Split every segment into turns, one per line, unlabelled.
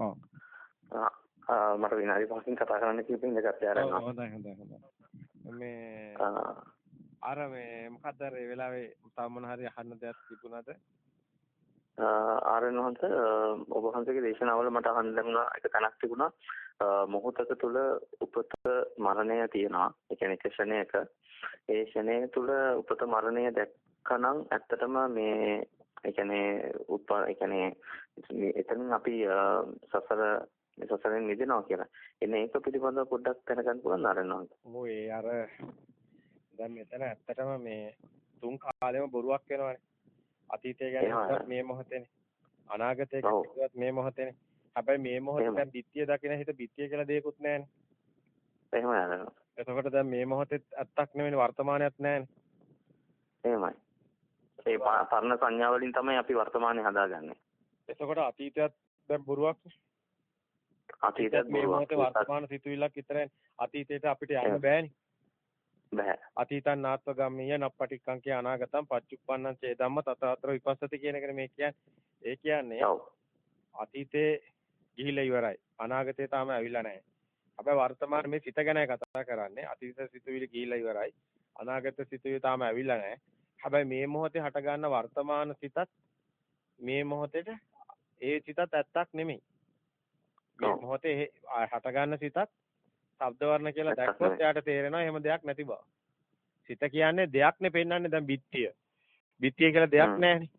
ඔව්.
මට විනාඩි 5කින් කතා කරන්න කිව්පින් දෙකක් යාරනවා.
හොඳයි හොඳයි හොඳයි. මේ අර මේ මොකද්ද අර වෙලාවේ තව මොන හරි අහන්න දෙයක් තිබුණාද?
ආරණ වහන්ස ඔබ වහන්සේගේ දේශනාවල මට අහන්න ලැබුණා එක තැනක් තිබුණා මොහොතක තුල උපත මරණය තියෙනවා. ඒ කියන්නේ ක්ෂණයක ඒ ක්ෂණය තුල උපත මරණය දැක්කනම් ඇත්තටම මේ ඒ කියන්නේ උත්පා ඒ කියන්නේ එතනින් අපි සසර සසරෙන් මිදෙනවා කියලා. එන්නේ ඒක පිළිබඳව පොඩ්ඩක් දැනගන්න පුළුවන් වහන්ස.
ඔව් ඒ අර දැන් මෙතන ඇත්තටම මේ තුන් කාලෙම බොරුවක් වෙනවනේ. අතීතය ගැන මේ මොහොතේනේ. අනාගතය ගැන මේ මොහොතේනේ. හැබැයි මේ මොහොතේ දැන් බිත්තිය දකින හිත බිත්තිය කියලා දෙයක්වත් නැහැනේ.
එහෙමයි අරනවා.
එතකොට දැන් මේ මොහොතේ ඇත්තක් නෙවෙයි වර්තමානයක් නැහැනේ.
එහෙමයි. ඒ පරණ සංඥා වලින් තමයි අපි වර්තමානයේ හදාගන්නේ.
එතකොට අතීතයත් දැන් බොරුවක්
අතීතයත්
මේ මොහොතේ වර්තමාන සිතුවිල්ලක් විතරයි අතීතයට අපිට යන්න බෑනේ.
බෑ.
අතීතං නාත්ව ගම්මීය නප්පටික්කං කිය අනාගතං පච්චුප්පන්නං චේදම්ම තතතර විපස්සති කියන එකනේ මේ කියන්නේ. ඒ කියන්නේ. අතීතේ ගිහිලා ඉවරයි. අනාගතේ තාම ඇවිල්ලා නැහැ. හැබැයි වර්තමාන මේ සිත ගැනයි කතා කරන්නේ. අතීත සිතුවිලි ගිහිලා ඉවරයි. අනාගත සිතුවිලි තාම ඇවිල්ලා නැහැ. හැබැයි මේ මොහොතේ හට ගන්න වර්තමාන සිතත් මේ මොහොතේට ඒ සිතත් ඇත්තක් නෙමෙයි. මේ මොහොතේ හට ගන්න සිතත් ශබ්ද වර්ණ කියලා දැක්කොත් එයාට තේරෙනවා එහෙම දෙයක් නැති බව. සිත කියන්නේ දෙයක්නේ පෙන්වන්නේ දැන් බිත්තිය. බිත්තිය කියලා දෙයක් නැහැනේ.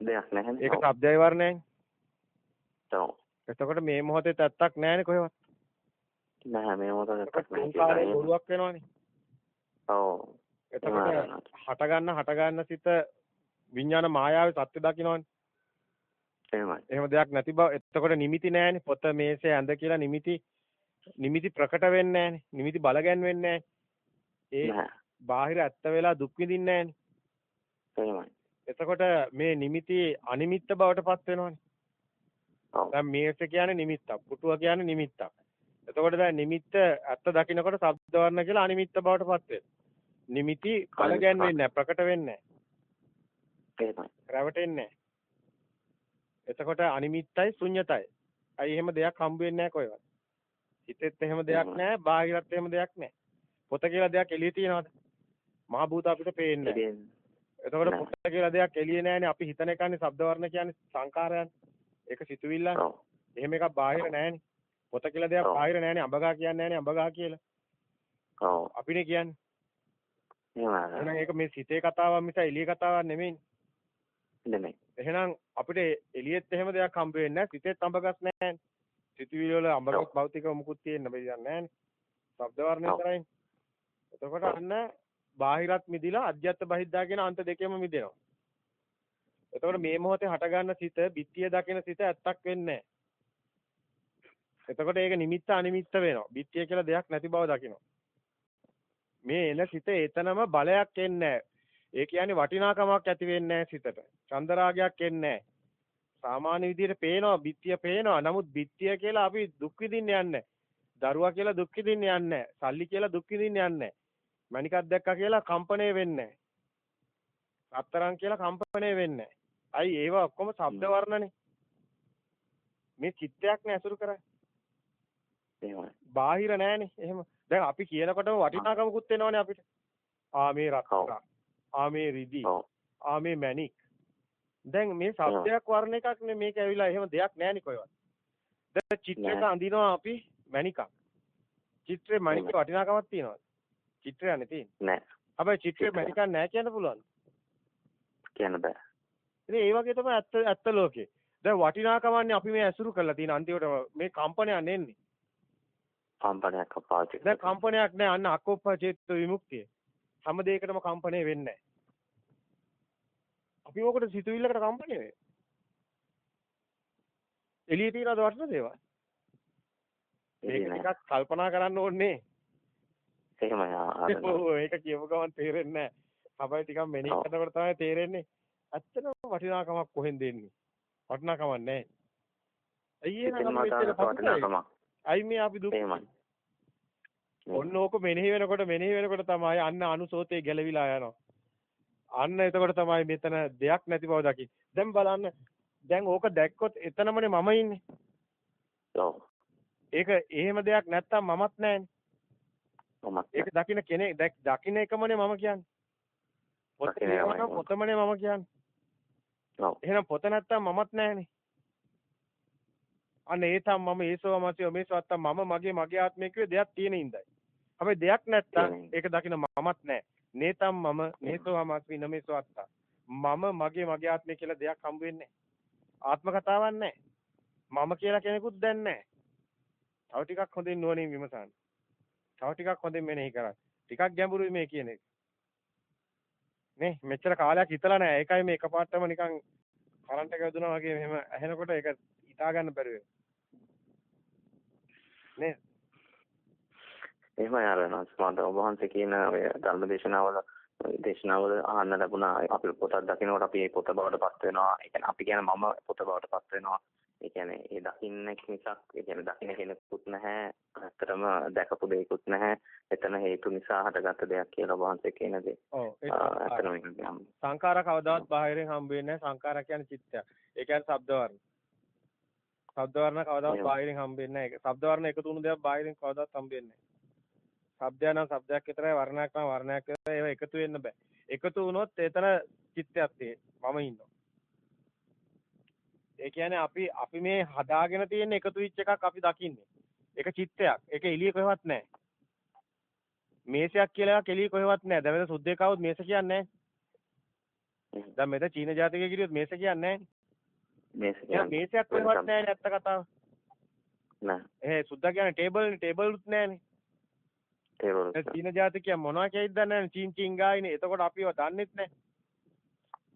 දෙයක් නැහැ.
ඒක ශබ්දය වර්ණයයි.
ඔව්.
එතකොට මේ මොහොතේ තත්තක් නැහැනේ කොහෙවත්.
නැහැ මේ මොහොතේ තත්තක් නැහැ.
කාලේ බොරුවක් වෙනවනේ.
ඔව්.
එතකොට හට ගන්න හට ගන්න සිත විඥාන මායාවේ සත්‍ය දකින්නවනේ.
එහෙමයි.
එහෙම දෙයක් නැති බව. එතකොට නිමිති නැහැනේ. පොත මේසේ ඇඳ කියලා නිමිති නිමිති ප්‍රකට වෙන්නේ නැහැනේ. නිමිති බල ගැන්වෙන්නේ ඒ බාහිර ඇත්ත වෙලා දුක් විඳින්නේ
නැහැනේ.
එතකොට මේ නිමිති අනිමිත්ත බවට පත් වෙනවනේ. දැන් මේස කියන්නේ නිමිත්තක්. පුටුව කියන්නේ නිමිත්තක්. එතකොට දැන් නිමිත්ත ඇත්ත දකින්නකොට ශබ්ද වර්ණ කියලා අනිමිත්ත බවට පත් වෙනවා. නිමිති බල ගැන්වෙන්නේ නැහැ. ප්‍රකට වෙන්නේ
නැහැ.
රැවටෙන්නේ නැහැ. එතකොට අනිමිත්තයි ශුන්‍යතයි. අයි එහෙම දෙයක් හම්බ වෙන්නේ නැහැ කොහෙවත්. හිතෙත් එහෙම දෙයක් නැහැ, බාහිරත් එහෙම දෙයක් නැහැ. පොත කියලා දෙයක් එළියේ තියනවද? මහ භූත අපිට පේන්නේ නැහැ. එතකොට පොත කියලා දෙයක් එළියේ නැහැනේ. අපි හිතන එකන්නේ ශබ්ද වර්ණ කියන්නේ සංකාරයන්. ඒක සිතුවිල්ලක්. එහෙම එකක් බාහිර නැහැනේ. පොත කියලා දෙයක් බාහිර නැහැනේ. අඹගා කියන්නේ නැහැනේ අඹගා කියලා.
ඔව්.
අපිනේ කියන්නේ.
එහෙනම්
ඒක මේ සිතේ කතාවක් මිස එළියේ කතාවක් නෙමෙයි.
නෙමෙයි.
එහෙනම් අපිට එළියෙත් එහෙම දෙයක් හම්බ වෙන්නේ නැහැ. සිතේත් අඹගස් නැහැ. සිතුවිලි වල අඹගස් භෞතික මොකුත් තියෙන්න බෑ නැහැ. ශබ්ද වර්ණය කරයින්. එතකොට අන්න බාහිරත් මිදිලා අධ්‍යත්ත බහිද්දා කියන අන්ත දෙකෙම මිදෙනවා. එතකොට මේ මොහොතේ හට ගන්න සිත, බිත්තිය දකින සිත ඇත්තක් වෙන්නේ එතකොට ඒක නිමිත්ත අනිමිත්ත වෙනවා. බිත්තිය කියලා දෙයක් නැති බව දකිනවා. මේ එන සිත එතනම බලයක් එන්නේ ඒ කියන්නේ වටිනාකමක් ඇති වෙන්නේ සිතට. චන්දරාගයක් එන්නේ සාමාන්‍ය විදිහට පේනවා, බිත්තිය පේනවා. නමුත් බිත්තිය කියලා අපි දුක් විඳින්න යන්නේ දරුවා කියලා දුක් විඳින්න යන්නේ සල්ලි කියලා දුක් විඳින්න යන්නේ මණිකක් දැක්කා කියලා කම්පණය වෙන්නේ අත්තරන් කියලා කම්පණය වෙන්නේ අයි ඒවා ඔක්කොම ශබ්ද වර්ණනේ. මේ චිත්තයක් නේ අසුරු කරන්නේ.
එහෙමයි.
බාහිර නෑනේ. එහෙම දැන් අපි කියනකොටම වටිනාකමකුත් එනවනේ අපිට ආ මේ රක්කා ආ මේ රිදි ආ මේ මණික් දැන් මේ ශබ්දයක් වර්ණ එකක් නේ මේක ඇවිල්ලා එහෙම දෙයක් නෑනේ කොහෙවත් දැන් චිත්‍රයක අඳිනවා අපි මණිකක්. චිත්‍රේ මණික වටිනාකමක් තියනවද? චිත්‍රයනේ තියෙන්නේ.
නෑ.
හැබැයි චිත්‍රේ මණිකක් නෑ කියන්න පුළුවන්.
කියන්න බෑ.
ඉතින් ඒ වගේ තමයි ඇත්ත ඇත්ත ලෝකේ. දැන් වටිනාකමන්නේ අපි මේ ඇසුරු කරලා තියෙන අන්තිමට මේ කම්පනයක් නෙන්නේ.
කම්පනයක් පාවිච්චි
දැන් කම්පනයක් නෑ අන්න අකෝප චේත විමුක්තිය. හැම දෙයකටම කම්පණය වෙන්නේ නෑ. අපි ඕකට සිතුවිල්ලකට කම්පණය වෙන්නේ. එළියේ තියනද වටින දේවල්? මේක ටිකක් කල්පනා කරන්න ඕනේ.
එහෙමයි.
ඔව් ඒක කියපු ගමන් තේරෙන්නේ නැහැ. හැබැයි ටිකක් මෙනෙහි කරනකොට තමයි තේරෙන්නේ. ඇත්තටම වටිනාකමක් කොහෙන්ද එන්නේ? වටිනාකමක් නැහැ. අයියේ නම් අයි මේ අපි දුක් ඔන්න ඕක මෙනෙහි වෙනකොට මෙනෙහි වෙනකොට තමයි අන්න අනුසෝතේ ගැලවිලා යනවා. අන්න එතකොට තමයි මෙතන දෙයක් නැති බව දකි. දැන් බලන්න දැන් ඕක දැක්කොත් එතනමනේ මම ඉන්නේ.
ඔව්.
ඒක එහෙම දෙයක් නැත්තම් මමත් නැහැනේ.
මමත්
ඒක දකින්න කෙනෙක් දකින්න එකමනේ මම කියන්නේ. පොත. පොතමනේ මම කියන්නේ.
ඔව්.
එහෙනම් පොත නැත්තම් මමත් නැහැනේ. අන්න ඒ තම මම ඒසෝ මාසිය මේසවත්ත මම මගේ මගේ ආත්මය කියේ දෙයක් තියෙන ඉඳයි. හැබැයි දෙයක් නැත්තම් ඒක දකින්න මමත් නැහැ. නේතම් මම නේසෝ මාසි නමේසවත්ත. මම මගේ මගේ ආත්මය කියලා දෙයක් හම්බ වෙන්නේ ආත්ම කතාවක් නැහැ. මම කියලා කෙනෙකුත් දැන් නැහැ. තව ටිකක් හොඳින් නුවණින් විමසන්න. තව ටිකක් හොඳින් මෙනෙහි කරන්න. ටිකක් ගැඹුරුයි මේ කියන එක. නේ මෙච්චර කාලයක් හිතලා නැහැ. ඒකයි මේ එකපාරටම නිකන් කරන්ට් එක වැදුනා වගේ මෙහෙම ඇහෙනකොට ඒක හිතා ගන්න බැරි වෙනවා. නේ
එහෙමයි ආරණස් මම ඔබ වහන්සේ කියන ඔය ධර්ම දේශනාවල අහන්න ලැබුණා අපි පොතක් දකිනකොට අපි ඒ පොත බවට පත් වෙනවා. ඒ කියන්නේ අපි කියන මම පොත බවට පත් වෙනවා. ඒ කියන්නේ ඒ දකින්න මිසක් ඒ කියන්නේ දකින්න කෙනෙකුත් නැහැ. ඇත්තටම දැකපු දෙයක්වත් නැහැ. එතන හේතු නිසා හටගත්ත දෙයක් කියලා වහන්සේ කියන දේ.
ඔව්
ඒක
සංඛාර කවදාවත් බාහිරින් හම්බ වෙන්නේ නැහැ. සංඛාර කියන්නේ චිත්තයක්. ඒ කියන්නේ ශබ්ද වර්ණ. ශබ්ද වර්ණ කවදාවත්. බාහිරින් හම්බ වෙන්නේ නැහැ. ශබ්ද වර්ණ එකතු වුණු දේවල් බාහිරින් කවදාවත් හම්බ වෙන්නේ නැහැ. ශබ්දය නම් ශබ්දයක් විතරයි වර්ණයක් නම් වර්ණයක් විතරයි. ඒවා එකතු වෙන්න බෑ. එකතු වුණොත් එතන චිත්තයක් තියෙයි. මම ඉන්නවා. ඒ කියන්නේ අපි අපි මේ හදාගෙන තියෙන එකතු වෙච්ච එකක් අපි දකින්නේ. ඒක චිත්තයක්. ඒක එළිය කොහෙවත් නැහැ. මේසයක් කියලා එකක් එළිය කොහෙවත් නැහැ. දැන් මෙතන සුද්දේ කවුද මේස කියන්නේ නැහැ. දැන් මෙතන චීන ජාතිකයෙක් කිරියොත් මේස කියන්නේ නැහැ.
මේස කියන්නේ
මේසයක් කොහෙවත් නැහැ නැත්ත කතාව.
නෑ
ඒ සුද්දා කියන්නේ ටේබල් ටේබල් උත් නැහැනේ.
තේරුම්
තේරුණා. චීන ජාතිකයන් මොනවා කියයිද දන්නේ නැහැ. චීන් චීන් ගායිනේ. එතකොට අපිව දන්නෙත් නැහැ.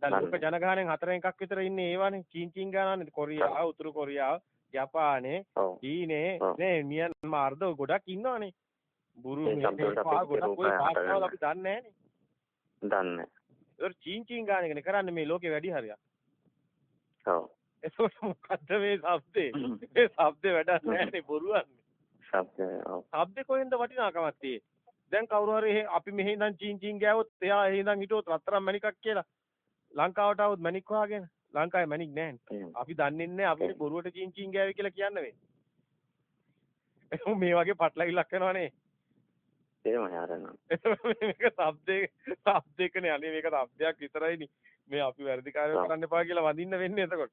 දැන් ලෝක ජනගහණයෙන් හතරෙන් එකක් විතර ඉන්නේ ඒවානේ. චීන් චීන් ගානනේ. කොරියාව, උතුරු කොරියාව, ජපානේ, චීනේ, නේ මියන්මාර්ද ගොඩක් ඉන්නවානේ.
බුරුමේ පා
ගොඩක් ඔය
පාස්වල
අපි දන්නේ නැහනේ.
දන්නේ.
ඒක චීන් චීන් ගානකනේ කරන්නේ මේ ලෝකේ වැඩි හරියක්.
ඔව්.
එතකොට මොකද්ද මේ શબ્දේ? මේ શબ્දේ වැඩක් නැහැනේ බොරුවක්.
ශබ්දය. ඔව්.
ශබ්දේ කොහෙන්ද වටිනාකමක් තියෙන්නේ? දැන් කවුරු හරි අපි මෙහි ඉඳන් චීන් චීන් ගෑවොත් එයා එහි ඉඳන් හිටුවොත් රත්තරන් මණිකක් කියලා ලංකාවට આવොත් මණික් හොයාගෙන ලංකාවේ මණික්
නැහැ
අපි දන්නේ නැහැ අපිට බොරුවට චීන් චීන් ගෑවේ කියලා කියන්න වෙන්නේ. මේ වගේ පටලවිලක් කරනවානේ
එහෙම හරනවා
මේක શબ્දේ શબ્දේකනේ අනේ මේක શબ્දයක් විතරයිනේ මේ අපි වැරදි කාර්යයක් කරන්න එපා කියලා වඳින්න වෙන්නේ එතකොට.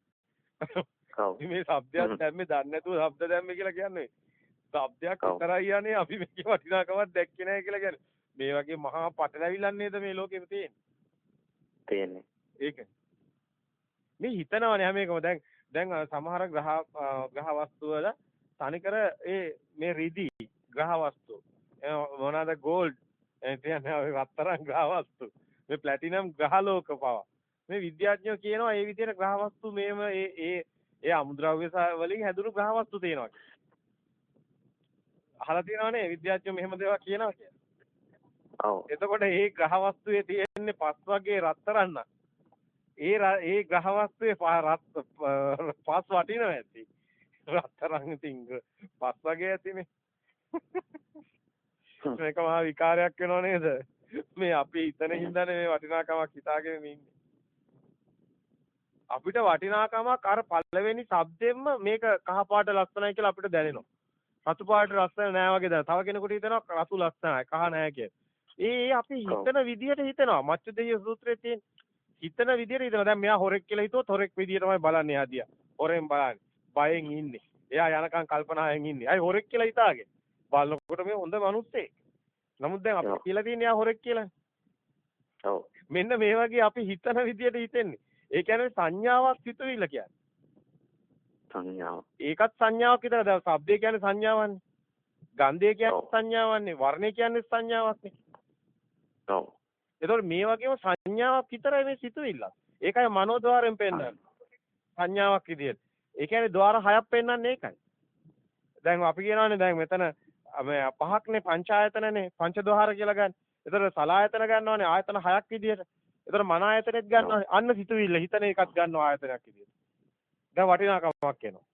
මේ શબ્දයක් දැම්මේ දන්නේ නැතුව શબ્ද දැම්මේ කියලා කියන්නේ. શબ્දයක්. විතරයි යන්නේ අපි මේකේ වටිනාකමක් දැක්කේ නැහැ කියලා කියන්නේ. මේ වගේ මහා පටලැවිල්ලක් නේද මේ ලෝකෙම තියෙන්නේ.
තියෙන්නේ
ඒක. මේ හිතනවනේ හැම එකම දැන් දැන් සමහර ග්‍රහ ග්‍රහ වස්තු වල තනිකර ඒ මේ රිදි ග්‍රහ වස්තු මොනවාද ගෝල්ඩ් කියන්නේ ඔය රත්තරන් ග්‍රහ වස්තු මේ ප්ලැටිනම් ග්‍රහ ලෝක පවා මේ විද්‍යාඥයෝ කියනවා ඒ විදිහට ග්‍රහ වස්තු මේම ඒ ඒ ඒ අමුද්‍රව්‍ය වලින් හැදුණු ග්‍රහ වස්තු තියෙනවා කියලා. අහලා තියෙනවනේ විද්‍යාඥයෝ මෙහෙම දේවල් කියනවා කියලා.
ඔව්
එතකොට ඒ ග්‍රහ වස්තුවේ තියෙන්නේ පස් වගේ රත්තරන් නම් ඒ ඒ ග්‍රහ වස්තුවේ පස් වටිනවා ඇති. රත්තරන් ඉතින් පස් වගේ ඇතිනේ. මේක මහා විකාරයක් වෙනව නේද? මේ අපි හිතන හින්දානේ මේ වටිනාකමක් හිතාගෙන ඉන්නේ. අපිට වටිනාකමක් අර පළවෙනි શબ્දෙන්ම මේක කහ පාට ලස්සනයි කියලා අපිට දැනෙනවා. රතු පාට ලස්සන නෑ වගේ දැනෙනවා. තව කෙනෙකුට හිතෙනවා රතු ලස්සනයි, කහ නෑ කියලා. ඒ අපි හිතන විදියට හිතනවා. මච්චු දෙය සූත්‍රයේ තියෙන හිතන විදියට හිතනවා. දැන් මෙයා හොරෙක් කියලා හිතුවොත් හොරෙක් විදියටමයි බලන්නේ ආදියා. හොරෙන් බලන්නේ. බයෙන් ඉන්නේ. එයා යනකම් කල්පනාවෙන් ඉන්නේ. අය හොරෙක් කියලා හිතාගෙන. බලනකොට මේ හොඳ මිනිස්සෙක්. නමුත් දැන් අපි. කියලා තියෙන්නේ එයා හොරෙක් කියලා.
ඔව්
මෙන්න මේ වගේ අපි හිතන විදියට හිතෙන්නේ. ඒ කියන්නේ සංඥාවක් සිතුවිල්ල කියන්නේ.
සංඥාව
ඒකත් සංඥාවක් විතර. දැන් ශබ්දය කියන්නේ සංඥාවන්නේ. ගන්ධය කියන්නේ. සංඥාවන්නේ. වර්ණය කියන්නේ සංඥාවක්නේ.
ඔව්
ඒතකොට මේ වගේම සංඥාවක් විතරයි මේ සිතුවිල්ල. ඒකයි මනෝද්වාරයෙන් පෙන්වන්නේ. සංඥාවක් විදියට. ඒ කියන්නේ ద్వාර හයක් පෙන්වන්නේ ඒකයි. දැන් අපි කියනවානේ දැන් මෙතන මේ පහක්නේ පංචායතනනේ පංචද්වාර කියලා ගන්න. ඒතර සලායතන ගන්නවානේ ආයතන හයක් විදියට. ඒතර මන ආයතනෙත් ගන්නවානේ. අන්න සිතුවිල්ල හිතන එකත් ගන්නවා ආයතනයක් විදියට. දැන් වටිනාකමක් එනවා.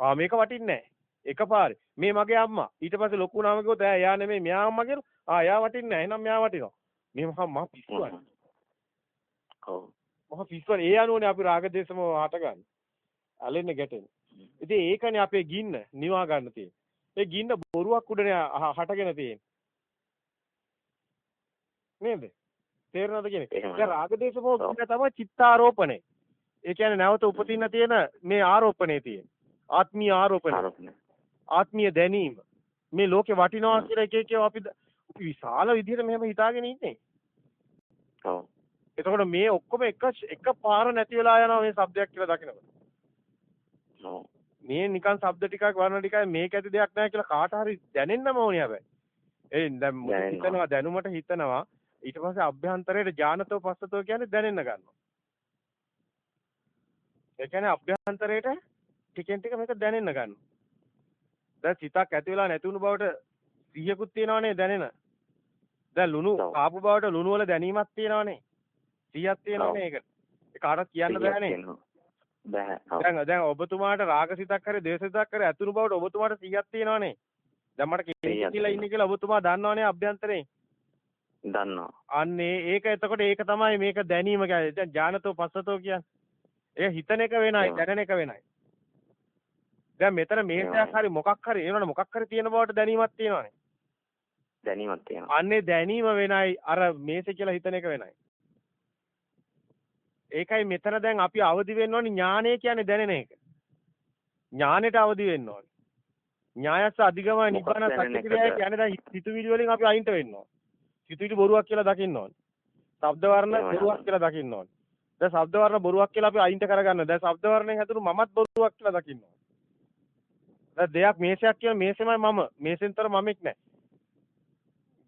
ආ මේක වටින්නේ නැහැ. එකපාරේ. මේ මගේ අම්මා. ඊට පස්සේ ලොකු නම කිව්වොත් ඈ එයා නෙමෙයි මෙයා අම්මා කියලා. ආ එයා වටින්නේ නැහැ. එහෙනම් මෙයා වටිනවා. මේ මහා මහා පිස්සුවක්.
ඔව්
මහා පිස්සුවක්. ඒ අනුවනේ අපි රාග දේශම හටගන්නේ. ඇලෙන්නේ ගැටෙන්නේ. ඉතින් ඒකනේ අපේ ගින්න නිවා ගන්න තියෙන්නේ. ඒ ගින්න බොරුවක් උඩනේ හටගෙන තියෙන්නේ. නේද? තේරෙනවද කියන්නේ? දැන් රාගදේශ මොහ ගින්න තමයි චිත්තාරෝපණය. ඒ කියන්නේ නැවත උපදින්න තියෙන මේ ආරෝපණයේ තියෙන ආත්මීය ආරෝපණය ආත්මීය දැනීම මේ ලෝකේ වටිනවා කියලා එක එක අපි විශාල විදිහට මෙහෙම හිතාගෙන ඉන්නේ.
ඔව්.
එතකොට මේ ඔක්කොම එක එක පාර නැති වෙලා යනවා මේ શબ્දයක් කියලා දකිනකොට.
ඔව්.
මේ නිකන් શબ્ද ටිකක් වර්ණ ටිකයි මේක ඇති දෙයක් නැහැ කියලා කාට හරි දැනෙන්නම ඕනේ හැබැයි. ඒ දැන් හිතනවා දැනුමට හිතනවා ඊට පස්සේ අභ්‍යන්තරයේ ඥානතෝ පස්සතෝ කියන්නේ දැනෙන්න ගන්නවා. ඒ කියන්නේ අභ්‍යන්තරයට ටිකෙන් ටික මේක දැනෙන්න ගන්නවා. දැන් සිතක් ඇති වෙලා නැති බවට සිහියකුත් තියෙනවනේ දැනෙන. දැන් ලුණු. කාපු බවට ලුණු වල දැනීමක් තියෙනවනේ. සිහියක් තියෙනවනේ ඒකට. ඒ කාටවත් කියන්න
සිහියක්
බෑනේ.
බෑ.
දැන් දැන් ඔබතුමාට රාගසිතක් හරි දේශසිතක් හරි ඇතුළු බවට ඔබතුමාට 100ක් තියෙනවනේ. දැන් මට
සිහියක්
කියලා ඉන්නේ කියලා ඔබතුමා දන්නවනේ අභ්‍යන්තරේ.
දන්නවා.
අන්නේ ඒක එතකොට ඒක තමයි මේක දැනීම කියන්නේ. දැන් ඥානතෝ පස්සතෝ කියන්නේ. ඒක හිතන එක වෙනයි. දැනෙන එක වෙනයි. දැන් මෙතන මේසයක් හරි මොකක් හරි ඒනවනේ මොකක් හරි තියෙන බවට දැනීමක් තියෙනවනේ.
දැනීමක් තියෙනවා.
අන්නේ දැනීම වෙනයි අර මේසෙ කියලා හිතන එක වෙනයි. ඒකයි මෙතන දැන් අපි අවදි වෙන්න ඕනේ ඥානය කියන්නේ දැනෙන එක. ඥානෙට අවදි වෙන්න ඕනේ. ඥායස්ස අධිගම නිබ්බාන
මොකක්ද දැනෙන
සත්‍ය ක්‍රියාව
එකද?
කියන්නේ දැන් සිතුවිලි වලින් අපි අයින්ට වෙන්න ඕනේ. සිතුවිලි බොරුවක් කියලා දකින්න ඕනේ. ශබ්ද වර්ණ. බොරුවක් කියලා දකින්න ඕනේ. දැන් ශබ්ද වර්ණ බොරුවක් කියලා අපි අයින්ට කරගන්න. දැන් ශබ්ද වර්ණයෙන් හැදුණු මමත් බොරුවක් කියලා දකින්න ඕනේ. දැන් දෙයක් මේසයක් කියන මේසෙමයි මම. මේසෙන්තර මමෙක් නැහැ.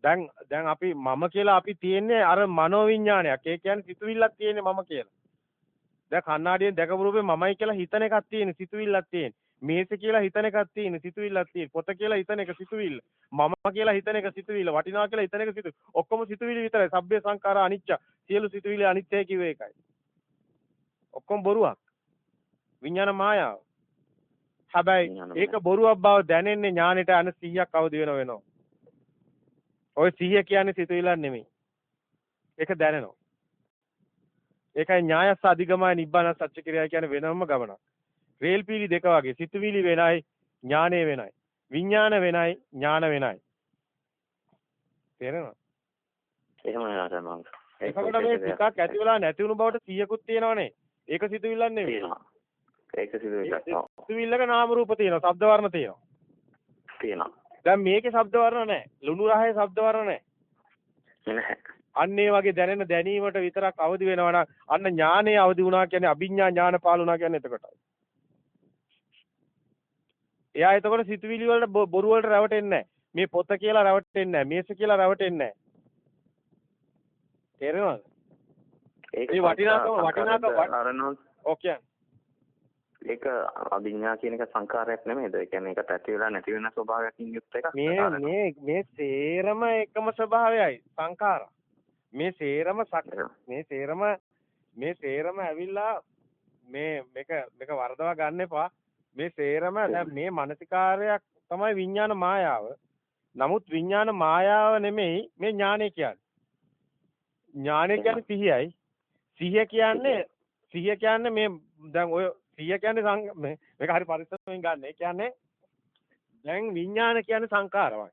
දැන් දැන් අපි මම කියලා අපි තියෙන්නේ අර මනෝවිඤ්ඤාණයක්. ඒ කියන්නේ සිතුවිල්ලක් තියෙන්නේ මම කියලා. දැන් කණ්ණාඩියෙන් දැකපු රූපේ මමයි කියලා හිතන එකක් තියෙන්නේ සිතුවිල්ලක් තියෙන්නේ. මේස කියලා හිතන එකක් තියෙන්නේ සිතුවිල්ලක් තියෙන්නේ. පොත කියලා හිතන එක සිතුවිල්ල. මම කියලා හිතන එක සිතුවිල්ල. වටිනවා කියලා හිතන එක සිතුවිල්ල. ඔක්කොම සිතුවිලි විතරයි. සබ්බේ සංඛාරා අනිච්ච. සියලු සිතුවිලි අනිත්‍යයි කිව්වේ ඒකයි. ඔක්කොම බොරුවක්. විඤ්ඤාණ මායාව. හැබැයි ඒක බොරුවක් බව දැනෙන්නේ ඥානෙට අන 100ක් අවදි වෙන වෙනවා. ඔය 100 කියන්නේ සිතුවිල්ලක් නෙමෙයි. ඒක දැනෙනවා. ඒකයි ඥායස්ස අධිගමයි නිබ්බාන සත්‍ය ක්‍රියා කියන්නේ වෙනම ගමනක්. රේල් පීලි දෙක වගේ සිතුවිලි වෙනයි ඥානය වෙනයි. විඥාන වෙනයි ඥාන වෙනයි. තේරෙනවද?
එහෙමයි ආසමංග.
එතකොට මේ ටිකක් ඇති වෙලා නැති වුණු බවට 100කුත් තියෙනවනේ. ඒක සිතුවිල්ලක්.
තියෙනවා. ඒක සිදුවෙලා. ඔව්.
සිතුවිල්ලක නාම රූප තියෙනවා, ශබ්ද වර්ණ තියෙනවා.
තියෙනවා.
දැන් මේකේ ශබ්ද වර්ණ නැහැ. ලුණු රහේ ශබ්ද වර්ණ නැහැ.
නැහැ.
අන්න ඒ වගේ දැනෙන දැනීමට විතරක් අවදි වෙනවා නම් අන්න ඥානයේ අවදි වුණා කියන්නේ අභිඥා ඥාන පාලුණා කියන්නේ එතකොටයි. එයා එතකොට සිතුවිලි වලට බොරු වලට රැවටෙන්නේ නැහැ. මේ පොත කියලා රැවටෙන්නේ නැහැ. මේස කියලා රැවටෙන්නේ නැහැ. තේරෙනවද? ඒ වටිනාකම- වටිනාකම-. ඕකේ.
ඒක අභිඥා කියන එක සංකාරයක් නෙමෙයිද? ඒ කියන්නේ ඒකට ඇති වෙලා නැති වෙන ස්වභාවයකින් යුක්ත එකක්.
මේ මේ මේ සේරම එකම ස්වභාවයයි සංඛාර. මේ සේරම සක් මේ සේරම මේ සේරම ඇවිල්ලා මේ මේක මේක වරදවා ගන්න එපා. මේ සේරම දැන් මේ මානසිකාරයක් තමයි විඥාන මායාව. නමුත් විඥාන මායාව නෙමෙයි මේ ඥානය කියන්නේ. ඥානය කියන්නේ සිහියයි. සිහිය කියන්නේ සිහිය කියන්නේ මේ දැන් ඔය සිහිය කියන්නේ මේක හරි පරිස්සමෙන් ගන්න. ඒ කියන්නේ දැන් විඥාන කියන්නේ සංකාරමයි.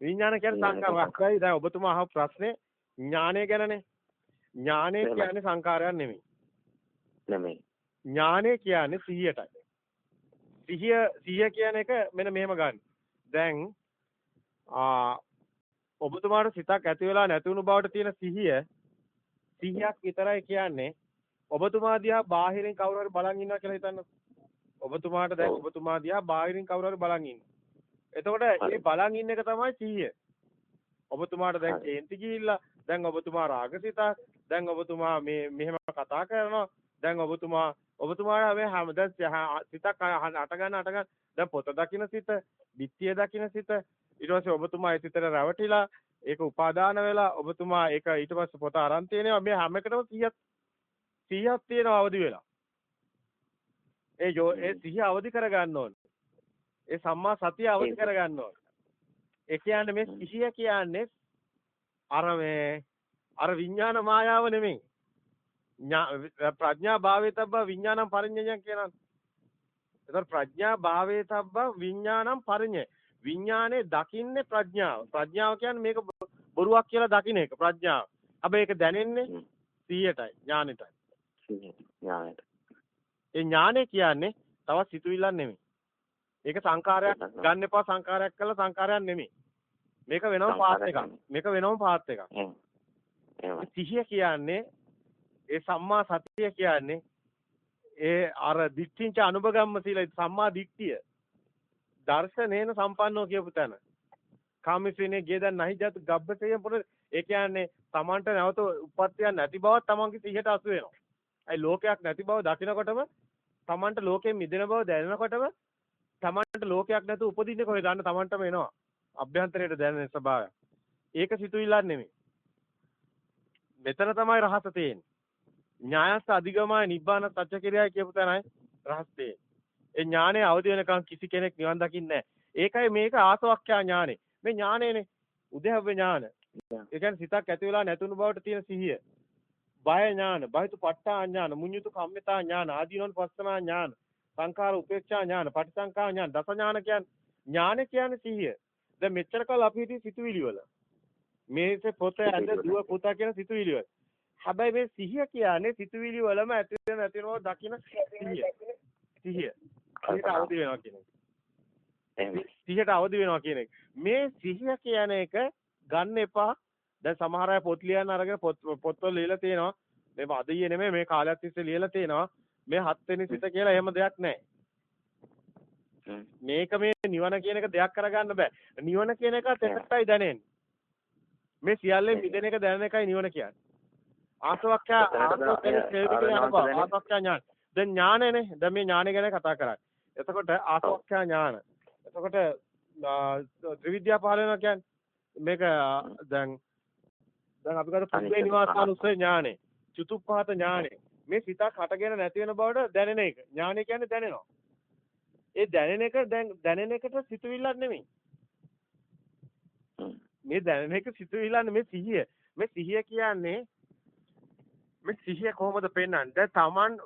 විඥාන කියන්නේ සංකාරමයි. දැන් ඔබතුමා අහපු ප්‍රශ්නේ ඥානය ගැනනේ. ඥානය. කියන්නේ සංකාරයක් නෙමෙයි.
නෙමෙයි.
ඥානය කියන්නේ සිහියටයි. සිහිය සිහිය කියන එක මෙන්න මෙහෙම ගන්න. දැන් ආ ඔබතුමාට සිතක් ඇති වෙලා නැති වුණු බවට තියෙන සිහිය සිහියක් විතරයි කියන්නේ ඔබතුමා දිහා බාහිරින් කවුරු හරි බලන් ඉන්නවා කියලා හිතන්න. ඔබතුමාට දැන්. ඔබතුමා දිහා බාහිරින් කවුරු හරි බලන් ඉන්නවා. එතකොට මේ බලන් ඉන්න එක තමයි සිහිය. ඔබතුමාට දැන්. කේන්ති ගිහිල්ලා දැන් ඔබතුමා රාගසිතක් දැන් ඔබතුමා මේ මෙහෙම කතා කරනවා දැන් ඔබතුමා ඔබතුමාට මේ හැම දැන් සහ- සිතක් අට ගන්න අට ගන්න දැන් පොත දකින්න සිත බිත්තිය දකින්න සිත ඊට පස්සේ ඔබතුමා ඒ සිතට රැවටිලා ඒක උපාදාන වෙලා ඔබතුමා ඒක ඊට පස්සේ පොත අරන් තියෙනවා. මේ හැම එකටම 100ක් 100ක් තියෙනවා අවදි වෙලා. ඒ යෝ ඒ 100 අවදි කරගන්න ඕනේ. ඒ සම්මා සතිය අවදි. කරගන්න ඕනේ. ඒ කියන්නේ මේ සිහිය කියන්නේ අර මේ අර විඥාන මායාව නෙමෙයි. ප්‍රඥා භාවේතබ්බ විඥානම් පරිඤ්ඤයන් කියනවා ඒතර ප්‍රඥා භාවයේ තබ්බා විඥානම් පරිඤ්ඤය. විඥානේ දකින්නේ ප්‍රඥාව. ප්‍රඥාව කියන්නේ මේක බොරුවක් කියලා දකින්න එක ප්‍රඥාව. හැබැයි ඒක දැනෙන්නේ 100ටයි ඥානෙටයි.
ඥානෙට.
ඒ ඥානෙ කියන්නේ තවත් සිතුවිල්ලක් නෙමෙයි. ඒක සංකාරයක් ගන්න එපා සංකාරයක් කළා සංකාරයක් නෙමෙයි. මේක වෙනම පාත් එකක්. මේක වෙනම පාත් එකක්. සිහිය කියන්නේ ඒ සම්මා සතිය කියන්නේ ඒ අර දික්ඨින්ච අනුභගම්ම සීල සම්මා දික්ඨිය දර්ශනේන සම්පන්නෝ කියපු තැන. කාමසේනේ ගේදන් නැහිජත් ගබ්බසේය පොර ඒ කියන්නේ Tamanට නැවත උපත්යක් නැති බවක් Tamanගේ සිහියට අසු වෙනවා. ඒ ලෝකයක් නැති බව දකිනකොටම Tamanට ලෝකයෙන් මිදෙන බව දැනෙනකොටම Tamanට ලෝකයක් නැතුව උපදින්නේ කොහෙද? අන්න Tamanටම එනවා. අභ්‍යන්තරයට දැනෙන ස්වභාවය. ඒක සිතුවිල්ලක් නෙමෙයි. මෙතන තමයි රහස තියෙන්නේ. ඥායස්ස අධිගමයි නිබ්බාන සත්‍ය කිරියයි කියපු තැනයි රහස් තියෙන්නේ. ඒ ඥානය අවදි වෙනකන් කිසි කෙනෙක් නිවන් දකින්නේ ඒකයි මේක ආසවක්ඛ්‍යා ඥානෙ. මේ ඥානෙනේ උදේහව්‍ය ඥාන. ඒ කියන්නේ සිතක් ඇති වෙලා නැතුණු බවට තියෙන සිහිය. බය ඥාන, බහිතු පට්ඨා ඥාන, මුඤ්ඤුතු කම්මිතා ඥාන, ආදීනෝන් පස්සනා ඥාන, සංඛාර උපේක්ෂා ඥාන, පටිසංඛා ඥාන, දස ඥාන කියන්නේ ඥාන කියන්නේ සිහිය. දැන් මෙච්චර කාල අපි හිටියේ සිතුවිලි වල. මේක පොත ඇඳ දුව පුතා කියන සිතුවිලි වල. හැබැයි මේ සිහිය කියන්නේ සිතුවිලි වලම ඇති වෙන නැති වෙනව දකින්න සිහිය. සිහිය. සිහියට අවදි වෙනවා කියන එක. සිහියට අවදි වෙනවා කියන එක. මේ සිහිය කියන එක ගන්න එපා. දැන් සමහර අය පොත් ලියන්න අරගෙන පොත් පොත්වල ලියලා තියෙනවා. මේ අදියේ නෙමෙයි මේ කාලයක් තිස්සේ ලියලා තියෙනවා. මේ හත් වෙනි සිත කියලා එහෙම දෙයක් නැහැ. මේක මේ නිවන කියන එක දෙයක් කරගන්න බෑ. නිවන කියන එක තෙතටයි දැනෙන්නේ. මේ සියල්ලෙන් මිදෙන එක දැනෙන එකයි නිවන කියන්නේ. ආසවක්ඛ්‍ය ආසවක්ඛ්‍ය ඥාන. දැන් ඥානනේ. දැන් මේ ඥාන ගැන කතා කරන්නේ. එතකොට ආසවක්ඛ්‍ය ඥාන. එතකොට ත්‍රිවිද්‍යා පහල වෙනවා කියන්නේ මේක දැන් දැන් අපි ගත්ත පුද්ගල නිවාසානුස්සය ඥානෙ, චුතුප්පහත ඥානෙ. මේ සිතක් හටගෙන නැති වෙන බවට දැනෙන එක. ඥානෙ කියන්නේ දැනෙනවා. ඒ දැනෙන එක දැන් දැනෙන එකට සිතුවිල්ලක් නෙමෙයි. මේ දැනෙන එක සිතුවිල්ලක් නෙමෙයි සිහිය. මේ සිහිය කියන්නේ මේ සිහිය කොහොමද පෙන්වන්නේ? දැන් Taman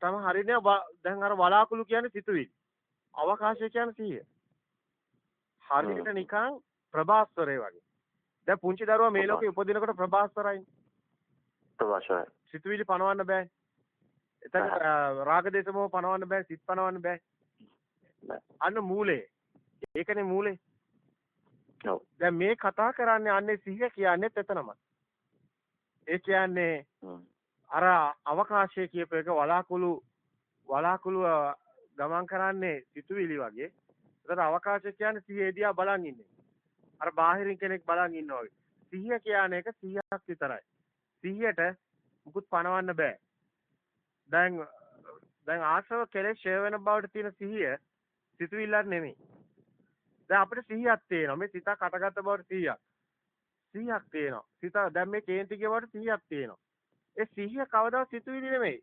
තම හරිනේ දැන් අර වලාකුළු කියන්නේ සිතුවිලි. අවකාශය කියන්නේ සිහිය. හරියට නිකන් ප්‍රභාස්වරය වගේ. දැන් පුංචි දරුවා මේ ලෝකේ උපදිනකොට ප්‍රභාස්වරයිනේ.
ප්‍රභාස්වරයි.
සිතුවිලි පනවන්න බෑ. එතන රාග දේශ මොහ පනවන්න බෑ, සිත් පනවන්න බෑ. අන්න මූලේ. ඒකනේ මූලේ.
ඔව්.
දැන් මේ කතා කරන්නේ අන්නේ සිහිය කියන්නේ එතනමයි. ඒ කියන්නේ අර අවකාශය කියප එක වලාකුළු වලාකුළු ගමන් කරන්නේ සිතුවිලි වගේ. ඒතර අවකාශය කියන්නේ සිහිය දිහා බලන් ඉන්නේ. අර බාහිරින් කෙනෙක් බලන් ඉන්නවා වගේ. සිහිය කියන එක 100ක් විතරයි. සිහියට මුකුත් පණවන්න බෑ. දැන් දැන් ආශ්‍රව කෙලෙස් ෂය වෙන බවට තියෙන සිහිය සිතුවිල්ලක් නෙමෙයි. දැන් අපිට සිහියක් තියෙනවා. මේ සිතක් අටගත්ත බවට සිහියක්. සිහියක් තියෙනවා. සිත දැන් මේ කේන්ති කියවට සිහියක් තියෙනවා. ඒ සිහිය කවදා සිතුවිලි නෙමෙයි.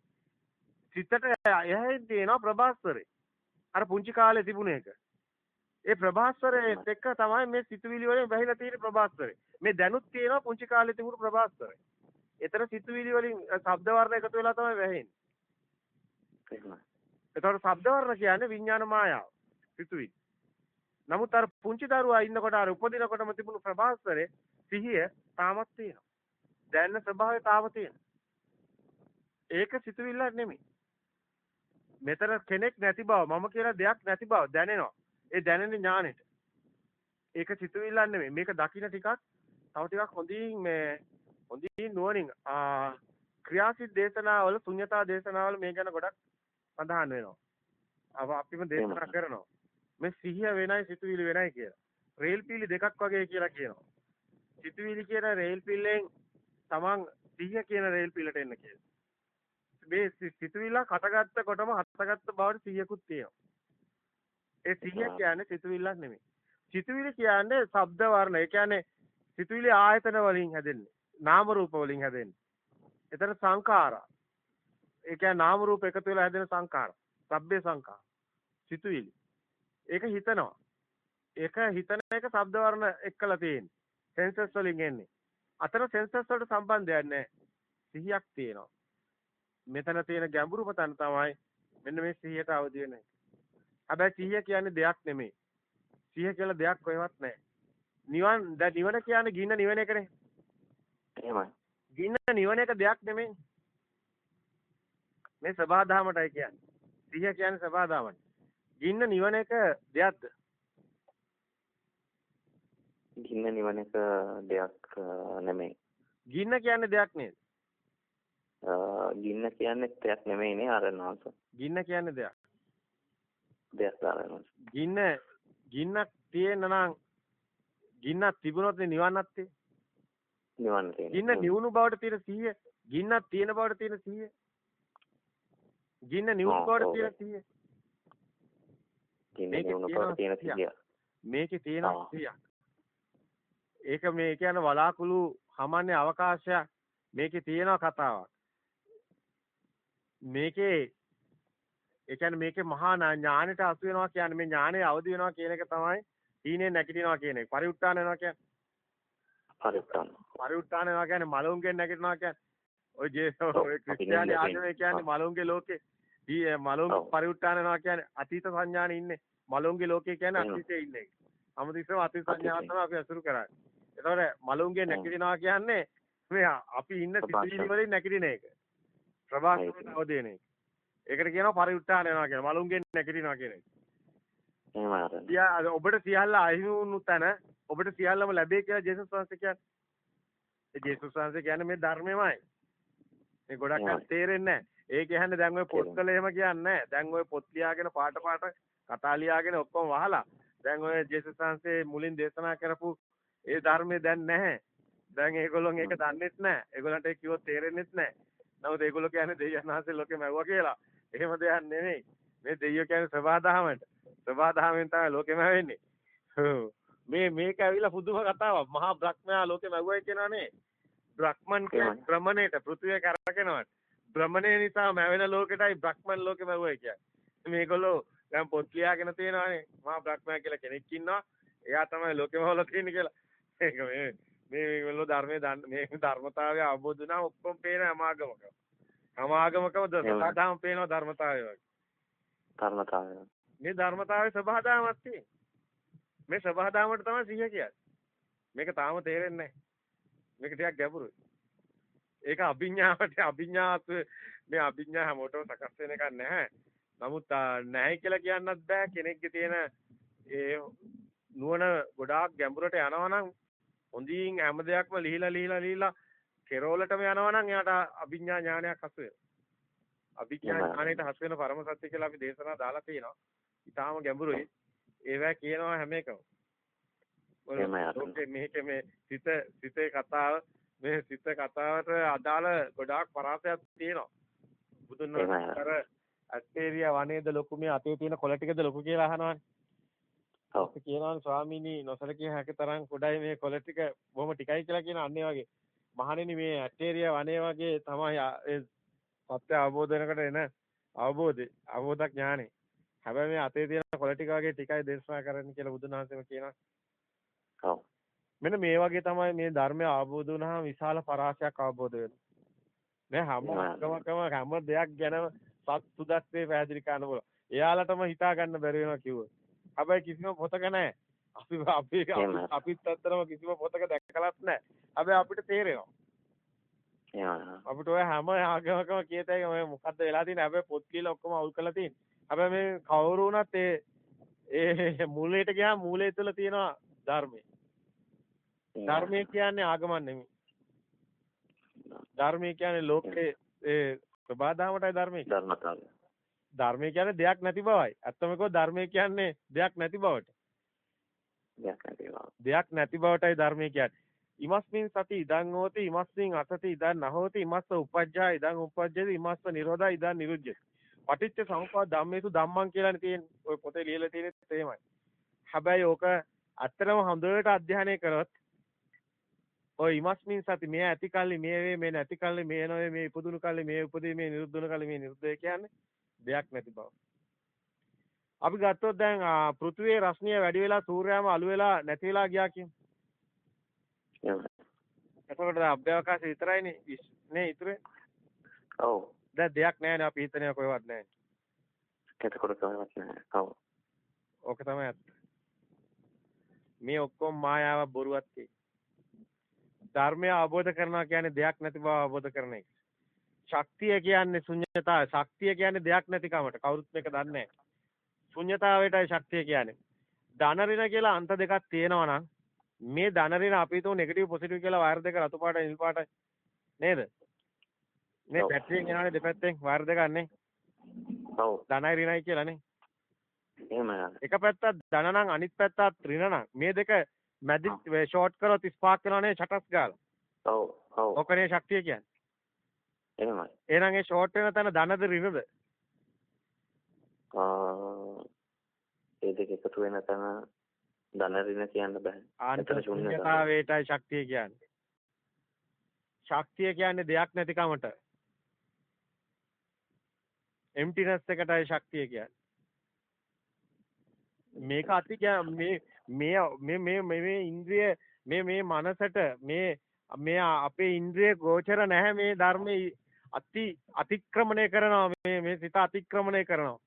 සිතට එහැයින් තියෙනවා ප්‍රභාස්වරේ. අර පුංචි කාලේ තිබුණ එක. ඒ ප්‍රභාස්වරයේත් එක්ක තමයි මේ සිතුවිලි වලින් වැහිලා තියෙන ප්‍රභාස්වරේ. මේ දැනුත් තියෙනවා පුංචි කාලේ තිබුණු ප්‍රභාස්වරේ. එතන සිතුවිලි වලින් ශබ්ද වර්ණ එකතු වෙලා තමයි වැහෙන්නේ. එතකොට ශබ්ද වර්ණ කියන්නේ විඥාන මායාව. සිතුවිලි. නමුත් අර පුංචි දරුවා ඉන්නකොට අර උපදිනකොටම තිබුණු ප්‍රභාස්වරේ සිහිය තාමත් තියෙනවා. දැනන ස්වභාවය තාම තියෙනවා. ඒක සිතුවිල්ලක් නෙමෙයි. මෙතන කෙනෙක් නැති බව මම කියලා දෙයක් නැති බව දැනෙනවා. ඒ දැනෙන ඥානෙට. ඒක සිතුවිල්ලක් නෙමෙයි. මේක දකින්න ටිකක් තව ටිකක් හොඳින් මේ හොඳින් නුවණින් ආ ක්‍රියාසිත දේශනාවල ශුන්‍යතා දේශනාවල මේ ගැන ගොඩක් සඳහන් වෙනවා. අව අපිම දේශනා කරනවා. මේ සිහිය වෙනයි සිතුවිලි වෙනයි කියලා. රේල් පීලි දෙකක් වගේ කියලා කියනවා. සිතුවිලි කියන රේල් පිල්ලෙන් තමන් සිහිය කියන රේල් පිල්ලට එන්න කියලා. මේ සිතුවිල්ල කටගත්ත කොටම හටගත්ත බවට සිහියකුත් තියෙනවා. ඒ සිහිය කියන්නේ සිතුවිල්ලක් නෙමෙයි. සිතුවිලි කියන්නේ ශබ්ද වර්ණ. ඒ කියන්නේ සිතුවිලි ආයතන වලින් හැදෙන්නේ. නාම රූප වලින් හැදෙන්නේ. එතන සංඛාරා. ඒ කියන්නේ නාම රූප එකතු වෙලා හැදෙන සංඛාර. සබ්බේ සංඛාර. සිතුවිලි. ඒක හිතනවා. ඒක හිතන එක ශබ්ද වර්ණ එක්කලා තියෙන්නේ. සෙන්සර්ස් වලින් එන්නේ. අතන සෙන්සර්ස් වලට සම්බන්ධයක් නැහැ. සිහියක් තියෙනවා. මෙතන තියෙන ගැඹුරුම තැන තමයි මෙන්න මේ සිහියට අවදි වෙන එක. හැබැයි සිහිය කියන්නේ දෙයක් නෙමෙයි. සිහිය කියලා දෙයක් කොහෙවත් නැහැ. නිවන් දැන් නිවන කියන්නේ ගින්න නිවන එකනේ.
එහෙමයි.
ගින්න නිවන එක දෙයක් නෙමෙයි. මේ සබහාධාමටයි කියන්නේ. සිහිය කියන්නේ සබහාධාමට. ගින්න නිවන එක දෙයක්ද?
ගින්න නිවන එක දෙයක් නෙමෙයි.
ගින්න කියන්නේ දෙයක් නේද?
ගින්න කියන්නේ දෙයක් නෙමෙයිනේ ආරණාස.
ගින්න කියන්නේ දෙයක්.
දෙයක් ආරණාස.
ගින්න ගින්නක් තියෙන නම් ගින්නක් තිබුණොත් නිවන්නක් තියෙන්නේ.
නිවන්න තියෙන්නේ.
ගින්න නිවුණු බවට තියෙන සිහිය, ගින්නක් තියෙන බවට තියෙන සිහිය. ගින්න නිවුණු බවට තියෙන සිහිය.
ගින්න නිවුණු බවට තියෙන සිහිය.
මේකේ තියෙන. සිහියක්. ඒක මේ කියන්නේ වලාකුළු හමන්නේ අවකාශයක්. මේකේ තියෙන කතාවක්. මේකේ ඒ කියන්නේ මේකේ මහා ඥා- ඥානෙට අසු වෙනවා කියන්නේ මේ ඥානෙ අවදි වෙනවා කියන එක තමයි තීනේ නැගිටිනවා කියන එක. පරිඋත් ทาน වෙනවා කියන්නේ.
පරිත්‍යාග.
පරිඋත් ทาน වෙනවා කියන්නේ මලුන්ගෙන් නැගිටිනවා කියන්නේ. ඔය ජේ
ඔව්,
ඔය
අපි
ක්‍රිස්තියානි
නින්දා
ආගමේ කියන්නේ මලුන්ගේ ලෝකේ. ඊ මලුන්
ඔව්.
පරිඋත් ทาน වෙනවා කියන්නේ අතීත සංඥානේ ඉන්නේ. මලුන්ගේ ලෝකේ කියන්නේ
එහෙම.
අතීතයේ ඉන්නේ. අමුතිස්සම අතීත සංඥාව
අතීතයේ.
තමයි අපි අසුරු කරන්නේ. ඒතකොට මලුන්ගේ
ඔව්.
නැගිටිනවා කියන්නේ මේ අපි ඉන්න
ප්‍රභාෂණ.
සිතිවිලි වලින් නැගිටින එක. ප්‍රභාෂණ අවදීනේ. ඒකට කියනවා පරිඋත්ථාන වෙනවා කියලා. මලුන්ගෙන් නැගිටිනවා කියන එක.
එහෙම
ආරණ. යා ඔබට සියල්ල අහිමි වුණු තැන ඔබට සියල්ලම ලැබේ කියලා ජේසුස් වහන්සේ කියන්නේ. ඒ ජේසුස් වහන්සේ කියන්නේ මේ ධර්මෙමයි. මේ ගොඩක් අය තේරෙන්නේ නැහැ. ඒ කියන්නේ දැන් ওই පොත්වල එහෙම කියන්නේ නැහැ. දැන් ওই පොත් ලියාගෙන පාට පාට කතා ලියාගෙන ඔක්කොම වහලා. දැන් ওই ජේසුස් වහන්සේ මුලින් දේශනා කරපු ඒ ධර්මය දැන් නැහැ. දැන් ඒගොල්ලොන් ඒක දන්නේත් නැහැ. ඒගොල්ලන්ට ඒක කිව්වොත් තේරෙන්නේත් නැහැ. නමුත් ඒගොල්ලෝ කියන්නේ දෙවියන් වහන්සේ ලෝකෙ මැව්වා කියලා. එහෙම දෙයක් නෙමෙයි. මේ දෙවියෝ කියන්නේ සබහාදහමට. සබහාදහමෙන් තමයි ලෝකෙ මැවෙන්නේ. ඔව්. මේ මේක ඇවිල්ලා පුදුම කතාවක්. මහා බ්‍රහ්මයා ලෝකෙ මැව්වයි කියනවානේ. බ්‍රහ්මන් කියන්නේ. භ්‍රමණයට පෘථිවිය කරකිනවට. භ්‍රමණය නිසා මැවෙන ලෝකෙටයි බ්‍රහ්මන් ලෝකෙ මැව්වයි කියන්නේ. මේගොල්ලෝ දැන් පොත් ලියාගෙන තියෙනවානේ. මහා බ්‍රහ්මයා කියලා කෙනෙක් ඉන්නවා. එයා තමයි ලෝකෙම හොල තියෙන්නේ කියලා. ඒක මේ මේ මේගොල්ලෝ ධර්මයේ මේ ධර්මතාවය අවබෝධ වුණාම ඔක්කොම පේන අමාගමක. අමාගමකම සදාම් පේනවා ධර්මතාවය වගේ.
ධර්මතාවය.
මේ ධර්මතාවයේ සබහාදාමක් තියෙන්නේ. මේ සබහාදාමට තමයි සිහිය කියන්නේ. මේක තාම තේරෙන්නේ නැහැ. මේක ටිකක් ගැඹුරුයි. ඒක අභිඥාවට අභිඥාත් මේ අභිඥා හැමෝටම සකස් වෙන එකක් නැහැ. නමුත් නැහැ කියලා කියන්නත් බෑ කෙනෙක්ගේ තියෙන ඒ නුවණ ගොඩාක් ගැඹුරට යනවා නම් හොඳින් හැම දෙයක්ම ලිහිලා ලිහිලා ලිහිලා කෙරෝලටම යනවා නම් එයාට අභිඥා ඥානයක් හසු වෙනවා. අභිඥා. ඥානයට හසු වෙන පරම සත්‍ය කියලා අපි දේශනා දාලා තියෙනවා. ඊටාම ගැඹුරුයි. ඒවා කියනවා හැම එකම. මේකේ මේ සිත සිතේ කතාව මේ සිත කතාවට අදාළ ගොඩාක් පරාසයක් තියෙනවා. බුදුන් වහන්සේ. අර ඇස්ටේරියා වනයේද ලොකු මේ අතේ තියෙන කොළ ටිකද ලොකු කියලා අහනවානේ.
ඔව්.
අපි කියනවානේ ස්වාමීනි නොසලකිය හැකි තරම් කොඩයි මේ කොළ ටික බොහොම ටිකයි කියලා කියන අන්නේ වගේ. මහණෙනි මේ ඇස්ටේරියා වනයේ වගේ තමයි ඒ සත්‍ය අවබෝධ වෙනකොට එන අවබෝධය අවබෝධ ඥානෙ. හැබැයි මේ අතේ තියෙන කොළ ටික වගේ ටිකයි දේශනා කරන්න කියලා බුදුන් වහන්සේම කියනවා.
ඔව්.
මෙන්න මේ වගේ තමයි මේ ධර්මය අවබෝධ වුණාම විශාල පරාසයක් අවබෝධ වෙනවා. මේ හැම එකමකම හැම දෙයක් ගැනම සත් සුදස්සේ පැහැදිලි කරන්න පුළුවන්. එයාලටම හිතා ගන්න බැරි වෙනවා කිව්වොත්. හැබැයි කිසිම පොතක නැහැ. අපි අපි. අපිත් අත්‍තරම කිසිම පොතක දැකලත් නැහැ. හැබැයි අපිට තේරෙනවා. අපිට ඔය හැම ආගමකම කියතයි ඔය මොකද්ද වෙලා තියෙන්නේ හැබැයි පොත් කියලා ඔක්කොම අවුල් කරලා තියෙන්නේ. හැබැයි මේ කවුරු වුණත් ඒ ඒ මූලයට ගියාම මූලය තුළ තියෙනවා ධර්මය. ධර්මය කියන්නේ ආගමක් නෙමෙයි. ධර්මය කියන්නේ ලෝකේ ඒ ප්‍රබාදාමටයි ධර්මය.
ධර්මතාවය.
ධර්මය කියන්නේ දෙයක් නැති බවයි. ඇත්තම කිව්වොත් ධර්මය කියන්නේ දෙයක් නැති බවට.
දෙයක් නැතිවා.
දෙයක් නැති බවටයි ධර්මය කියන්නේ. ඉමස්මින් සති ඉදං හෝති ඉමස්මින් අසති ඉදං නහෝති ඉමස්ස උපජ්ජා ඉදං උපජ්ජති ඉමස්ස නිරෝධා ඉදං නිරුද්ධති. පටිච්ච සමුප්පාද ධම්මේසු ධම්මං කියලානේ තියෙන්නේ. ඔය පොතේ ලියලා තියෙනෙත් එහෙමයි. හැබැයි ඕක ඇත්තටම හොඳට අධ්‍යයනය කරොත් ඔය ඉමස්මින් සති මේ ඇති කල්ලි මේ වේ මේ නැති කල්ලි මේ නොවේ මේ ඉපදුණු කල්ලි මේ උපදී මේ නිරුද්ධුණු කල්ලි මේ නිරුද්ධය කියන්නේ දෙයක් නැති බව. අපි ගත්තොත් දැන් පෘථිවියේ රශ්මිය වැඩි වෙලා සූර්යයාම අළු වෙලා නැති වෙලා ගියා කියමු. එතකොට අභ්‍යවකාශය විතරයිනේ නේ ඉතුරු.
ඔව්.
දැන් දෙයක් නැහැ නේ අපි හිතන්නේ කොහෙවත් නැහැ.
එතකොට කවවත් නැහැ. ඔව්.
ඕක තමයි ඇත්ත. මේ ඔක්කොම මායාව බොරුවක්. ධර්මය අවබෝධ කරනවා කියන්නේ දෙයක් නැති බව අවබෝධ කරන එක. ශක්තිය කියන්නේ ශුන්‍යතාවය. ශක්තිය කියන්නේ දෙයක් නැතිකමට. කවුරුත් මේක දන්නේ නැහැ. ශුන්‍යතාවයටයි ශක්තිය කියන්නේ. ධන ඍණ කියලා අන්ත දෙකක් තියෙනවා නම් මේ ධන ඍණ අපි හිතුව නෙගටිව් පොසිටිව් කියලා වයර් දෙක රතු පාටයි නිල් පාටයි නේද? මේ. බැටරියෙන් එනවානේ දෙපැත්තෙන් වයර් දෙකක් නේ.
ඔව්
ධනයි ඍණයි කියලා නේ.
එහෙමයි
එක පැත්තක් ධන නම් අනිත් පැත්තත් ඍණ නම් මේ දෙක මැදි ෂෝට් කරොත් ස්පාර්ක් වෙනවනේ චටස් ගාලා.
ඔව් ඔව්
ඔකනේ ශක්තිය කියන්නේ.
එහෙමයි
එහෙනම් ඒ ෂෝට් වෙන තැන ධනද ඍණද?
ආ ඒ දෙක එකතු වෙන තැන ධන ඍණ කියන්න බෑ
ආන්ත
එතන ශූන්‍යතාවය.
ශූන්‍යතාවයටයි ශක්තිය කියන්නේ. ශක්තිය කියන්නේ දෙයක් නැතිකමට. එම්ටිනස් එකටයි ශක්තිය කියන්නේ. මේක අති මේ මේ මේ මේ ඉන්ද්‍රිය මේ මේ මනසට මේ මේ අපේ ඉන්ද්‍රිය ගෝචර නැහැ මේ ධර්මයේ අති අතික්‍රමණය කරනවා මේ මේ සිත අතික්‍රමණය කරනවා.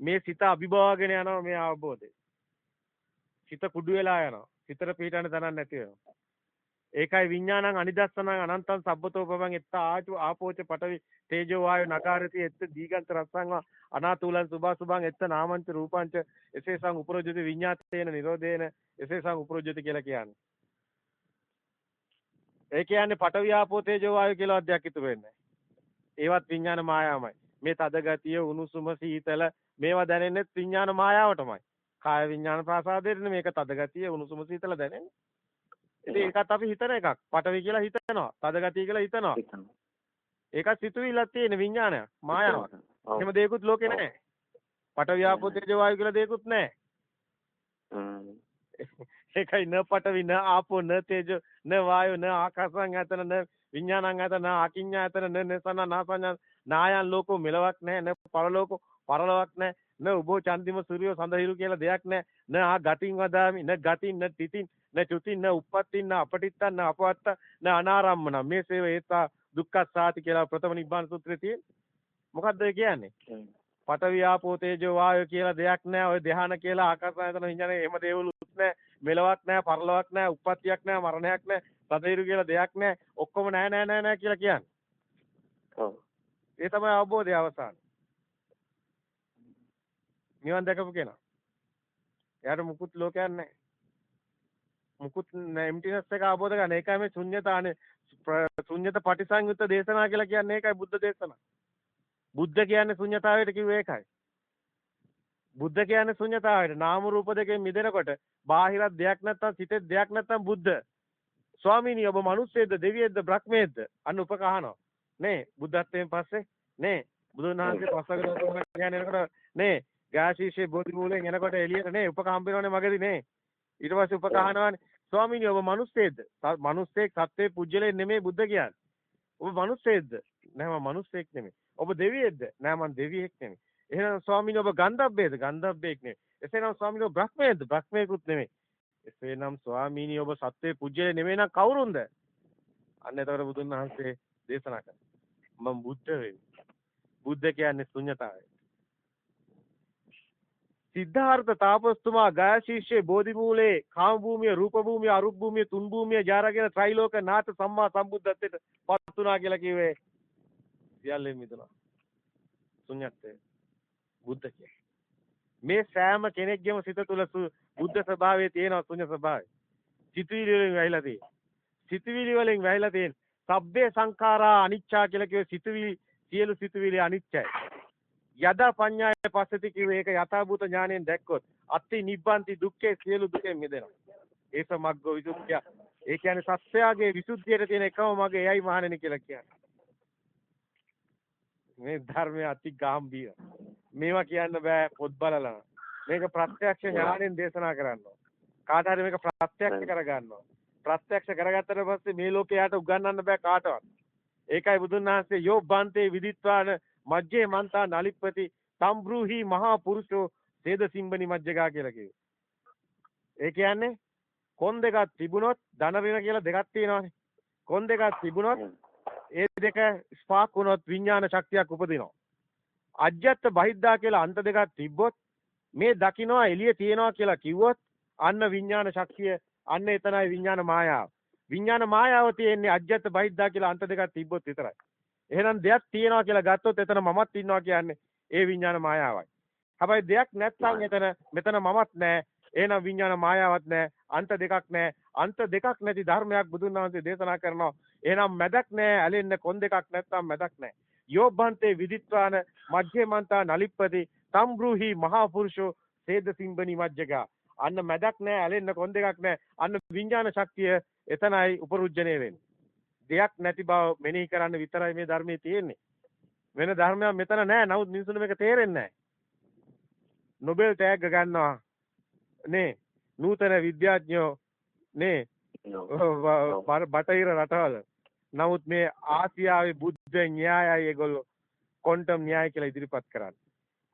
මේ සිත අභිභවාගෙන යනවා මේ අවබෝධය. සිත කුඩු වෙලා යනවා. සිතට පිටන්න තනක් නැති වෙනවා. ඒකයි විඥානං අනිදස්සනං අනන්තං සබ්බතෝපවං එත්ත ආචු ආපෝච පඨවි තේජෝ වායු නකාරති එත්ත දීගන්ත රස්සං අනාතුලං සුභා සුභං එත්ත නාමංච රූපංච එසේසං උපරෝජති විඤ්ඤාතේන නිරෝධේන එසේසං උපරෝජති කියලා කියන්නේ. ඒ කියන්නේ පඨවි ආපෝ තේජෝ වායු කියලා අධ්‍යක් ඉතුරු වෙන්නේ. ඒවත් විඥාන මායාවමයි. මේ තද ගතිය උණුසුම සීතල මේවා දැනෙන්නේ විඥාන මායාවටමයි. කාය විඥාන ප්‍රාසාදයෙන් මේක තද ගතිය උණුසුම සීතල දැනෙන්නේ. ඉතින් ඒකත් අපි හිතන එකක්. පටවි කියලා හිතනවා. තද ගතිය කියලා හිතනවා. ඒකත් සිතුවිල්ලක් තියෙන විඥානයක්. මායාවක්. එහෙම දෙයක්වත් ලෝකේ නැහැ. පටවි ආපෝ තේජෝ වායු කියලා දෙයක්වත් නැහැ. ඒකයි න පටවි න ආපෝ න තේජෝ න වායු න ආකාසං ඇතන න විඥානං ඇතන ආකින්ඥා ඇතන න නසන නාසඤ්ඤා නායන් ලෝකෝ මෙලවක් නැහැ න පරලෝකෝ පරලොවක් නැහැ න උබෝ චන්දිම සූර්යෝ සඳහිරු කියලා දෙයක් නැහැ න ආ ගතින් වදාමි න ගතින් න තිතින් න චුතින් න උප්පත්තින් න අපටිත්තන් න අපවත්ත න අනාරම්මන. මේ සේව ඒතා දුක්ඛසාති කියලා ප්‍රථම නිබ්බාන සූත්‍රයේ තියෙන මොකද්ද ඒ කියන්නේ. පඨවි ආපෝ තේජෝ වායෝ කියලා දෙයක් නැහැ ඔය ධ්‍යාන කියලා ආකාසායතන විඥානේ එහෙම දේවලුත් නැහැ මෙලවක් නැහැ පරලොවක් නැහැ උප්පත්තියක් නැහැ මරණයක් නැහැ සතේරු කියලා දෙයක් නැහැ ඔක්කොම නැහැ නැහැ නැහැ නැහැ කියලා කියන්නේ.
ඔව්.
ඒ තමයි අවබෝධය අවසාන. නිවන් දැකපු කෙනා. එයාට මුකුත් ලෝකයක් නැහැ මුකුත් එම්ටිනස් එක අවබෝධ ගන්න ඒකයි මේ ශුන්්‍යතානේ ශුන්්‍යත පටිසංයුත්ත දේශනා කියලා කියන්නේ. ඒකයි බුද්ධ දේශනා. බුද්ධ කියන්නේ ශුන්්‍යතාවයට කිව්වේ ඒකයි. බුද්ධ කියන්නේ ශුන්්‍යතාවයට. නාම රූප දෙකෙන් මිදෙනකොට බාහිරත් දෙයක් නැත්තම් සිතේ දෙයක් නැත්තම් බුද්ධ ස්වාමීනි ඔබ මිනිස්සෙක්ද දෙවියෙක්ද බ්‍රහ්මයෙක්ද? අන්න උපකහනවා නේ බුද්ධත්වයෙන් පස්සේ? නේ බුදුන් වහන්සේ පස්වග දෝතම කියන්නේ එනකොට නේ ගාශීෂේ බෝධි මූලයෙන් එනකොට එළියට නේ උපකහම් වෙනවනේ මගදී නේ. ඊට පස්සේ උපකහනවානේ ස්වාමීනි ඔබ මිනිස්සෙක්ද මිනිස්සෙක් සත්වේ පුජ්‍යලේ නෙමෙයි බුද්ධ කියන්නේ. ඔබ මිනිස්සෙක්ද නෑ මම මිනිස්සෙක් නෙමෙයි. ඔබ දෙවියෙක්ද? නෑ මම දෙවියෙක් නෙමෙයි. එහෙනම් ස්වාමීනි ඔබ ගන්ධබ්බේද? ගන්ධබ්බෙක් නෙමෙයි. එසේනම් ස්වාමීනි ඔබ බ්‍රහ්මයේද බ්‍රහ්මයෙකුත් නෙමෙයි එසේනම් ස්වාමීනි ඔබ සත්වේ පුජ්‍යලේ නෙමෙයි නම් කවුරුන්ද? අන්න එතකොට බුදුන් වහන්සේ දේශනා කරනවා මම බුද්ධ වෙමි. බුද්ධ කියන්නේ ශුන්‍යතාවය. සිද්ධාර්ථ තාපස්තුමා ගායශීෂ්‍යේ බෝධි මූලේ කාම භූමිය රූප භූමිය අරුප භූමිය තුන් භූමිය ජාරගෙන ත්‍රිලෝක නාථ සම්මා සම්බුද්ධත්වයට පත් වුණා කියලා කිව්වේ සියල්ලෙන් මිදුණා. ශුන්‍යත්වය. බුද්ධ කිය මේ සෑම කෙනෙක්ගේම සිත තුළ සු- බුද්ධ ස්වභාවයේ තියෙන ශුන්‍ය ස්වභාවය සිතුවිලි වලින් වැහිලා තියෙන සිතුවිලි වලින් වැහිලා තියෙන සබ්බේ සංඛාරා අනිච්චා කියලා කිව්වේ සිතුවිලි සියලු සිතුවිලි අනිච්චයි යදා පඤ්ඤාය පස්සති කිව්වේ ඒක යථාභූත ඥාණයෙන් දැක්කොත් අත්ති නිබ්බන්ති දුක්ඛේ සියලු දුකෙන් මිදෙනවා. ඒස මග්ගෝ විසුද්ධිය. ඒ කියන්නේ සත්‍යයේ විසුද්ධියට තියෙන එකම මග එයයි මහණෙනි කියලා කියන්නේ. මේ ධර්මයේ අති ගැඹීර. මේවා කියන්න බෑ පොත් බලලා. මේක ප්‍රත්‍යක්ෂ ඥාණයෙන් දේශනා කරන්න ඕන. කාට හරි මේක ප්‍රත්‍යක්ෂ කරගන්න ඕන. ප්‍රත්‍යක්ෂ කරගත්තට පස්සේ මේ ලෝකයට උගන්වන්න බෑ කාටවත්. ඒකයි බුදුන් වහන්සේ යෝ බන්තේ විදිත්වාන මජ්ජේ මන්තා නලිප්පති සම්බ්‍රූහි මහා පුරුෂෝ සේද සිම්බනි මජ්ජගා කියලා කිව්වේ. ඒ කියන්නේ කොන් දෙකක් තිබුණොත් ධන ඍණ කියලා දෙකක් තියෙනවානේ. කොන් දෙකක් තිබුණොත් ඒ දෙක ස්පාක් වුණොත් විඥාන ශක්තියක් උපදිනවා. අජ්ජත් බහිද්දා කියලා අන්ත දෙකක් තිබ්බොත් මේ දකින්නවා එළිය තියෙනවා කියලා කිව්වොත් අන්න විඥාන ශක්තිය අන්න එතනයි විඥාන මායාව. විඥාන මායාව තියෙන්නේ අජ්‍යත් බහිද්දා කියලා අන්ත දෙකක් තිබ්බොත් විතරයි. එහෙනම් දෙයක් තියෙනවා කියලා ගත්තොත් එතන මමත් ඉන්නවා කියන්නේ ඒ විඥාන මායාවයි. හැබැයි දෙයක් නැත්නම් එතන මෙතන මමත් නැහැ. එහෙනම් විඥාන මායාවක් නැහැ. අන්ත දෙකක් නැහැ. අන්ත දෙකක් නැති ධර්මයක් බුදුන් වහන්සේ දේශනා කරනවා. එහෙනම් මැදක් නැහැ. ඇලෙන්න කොන් දෙකක් නැත්නම් මැදක් නැහැ. යෝබ්බන්තේ විදිත්වාන මජ්ජේමන්තා නලිප්පති තම්බ්‍රුහි මහා පුරුෂෝ සේද සිම්බනි මජ්ජගා. අන්න මැදක් නැහැ. ඇලෙන්න කොන් දෙකක් නැහැ. අන්න විඥාන ශක්තිය එතනයි උපරුජ්ජණය වෙන්නේ. දෙයක් නැති බව මෙනෙහි කරන්න විතරයි මේ ධර්මයේ තියෙන්නේ. වෙන ධර්මයක් මෙතන නැහැ. නමුත් මිනිසුන්ට මේක තේරෙන්නේ නැහැ. නොබෙල් ටැග් ගන්නවා. නේ නූතන විද්‍යාඥයෝ නේ බටහිර රටවල නමුත් මේ ආසියාවේ බුද්ධ න්‍යායයි ඒගොල්ලෝ ක්වොන්ටම් න්‍යාය කියලා ඉදිරිපත් කරන්නේ.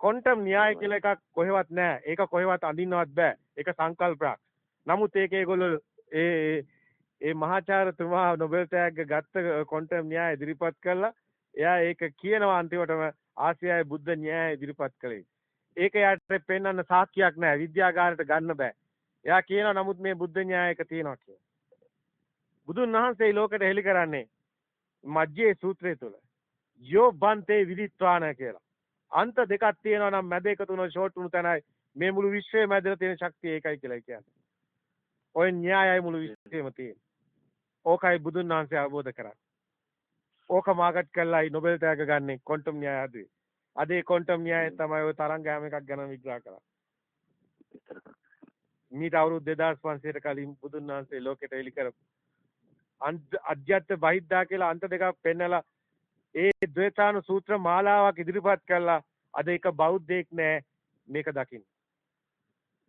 ක්වොන්ටම් න්‍යාය කියලා එකක් කොහෙවත් නැහැ. ඒක කොහෙවත් අඳින්නවත් බෑ. ඒක සංකල්පයක්. නමුත් ඒක ඒගොල්ලෝ ඒ ඒ මහාචාර්යතුමා නොබෙල් ටැග් ගත්ත ක්වොන්ටම් න්‍යාය ඉදිරිපත් කළා. එයා ඒක කියනවා අන්තිමටම ආසියාවේ බුද්ධ න්‍යාය ඉදිරිපත් කළේ. ඒක යාට පෙන්වන්න සාක්කියක් නැහැ. විද්‍යාගාරයට ගන්න බෑ. එයා කියනවා නමුත් මේ බුද්ධ න්‍යායක තියෙනවා කියලා. බුදුන් වහන්සේ ලෝකෙට හෙළි කරන්නේ මජ්ජේ සූත්‍රය තුල. යෝ බන්තේ විදිත්වාන කියලා. අන්ත දෙකක් තියෙනවා නම් මැද එක තුන ෂෝට් උණු තැනයි මේ මුළු විශ්වයේ මැදලා තියෙන ශක්තිය ඒකයි කියලා කියන්නේ. ඔය න්‍යායයි මුළු විශ්වයේම තියෙන්නේ. ඕකයි බුදුන් වහන්සේ අවබෝධ කරන්නේ. ඕක මාගට් කළායි නොබෙල් තෑග ගන්නේ ක්වොන්ටම් න්‍යාය හදුවේ. අද ඒ ක්වොන්ටම් න්‍යාය තමයි ඔය තරංග හැම එකක් ගැන විග්‍රහ කරන්නේ. මීට අවුරුදු 2500ට කලින් බුදුන් වහන්සේ ලෝකෙට එලි කරපු අධ්‍යත්ත බහිද්දා කියලා අන්ත දෙකක් පෙන්නලා ඒ ද්වේතානු සූත්‍ර මාලාවක් ඉදිරිපත් කළා. අද එක බෞද්ධයෙක් නෑ. මේක දකින්න.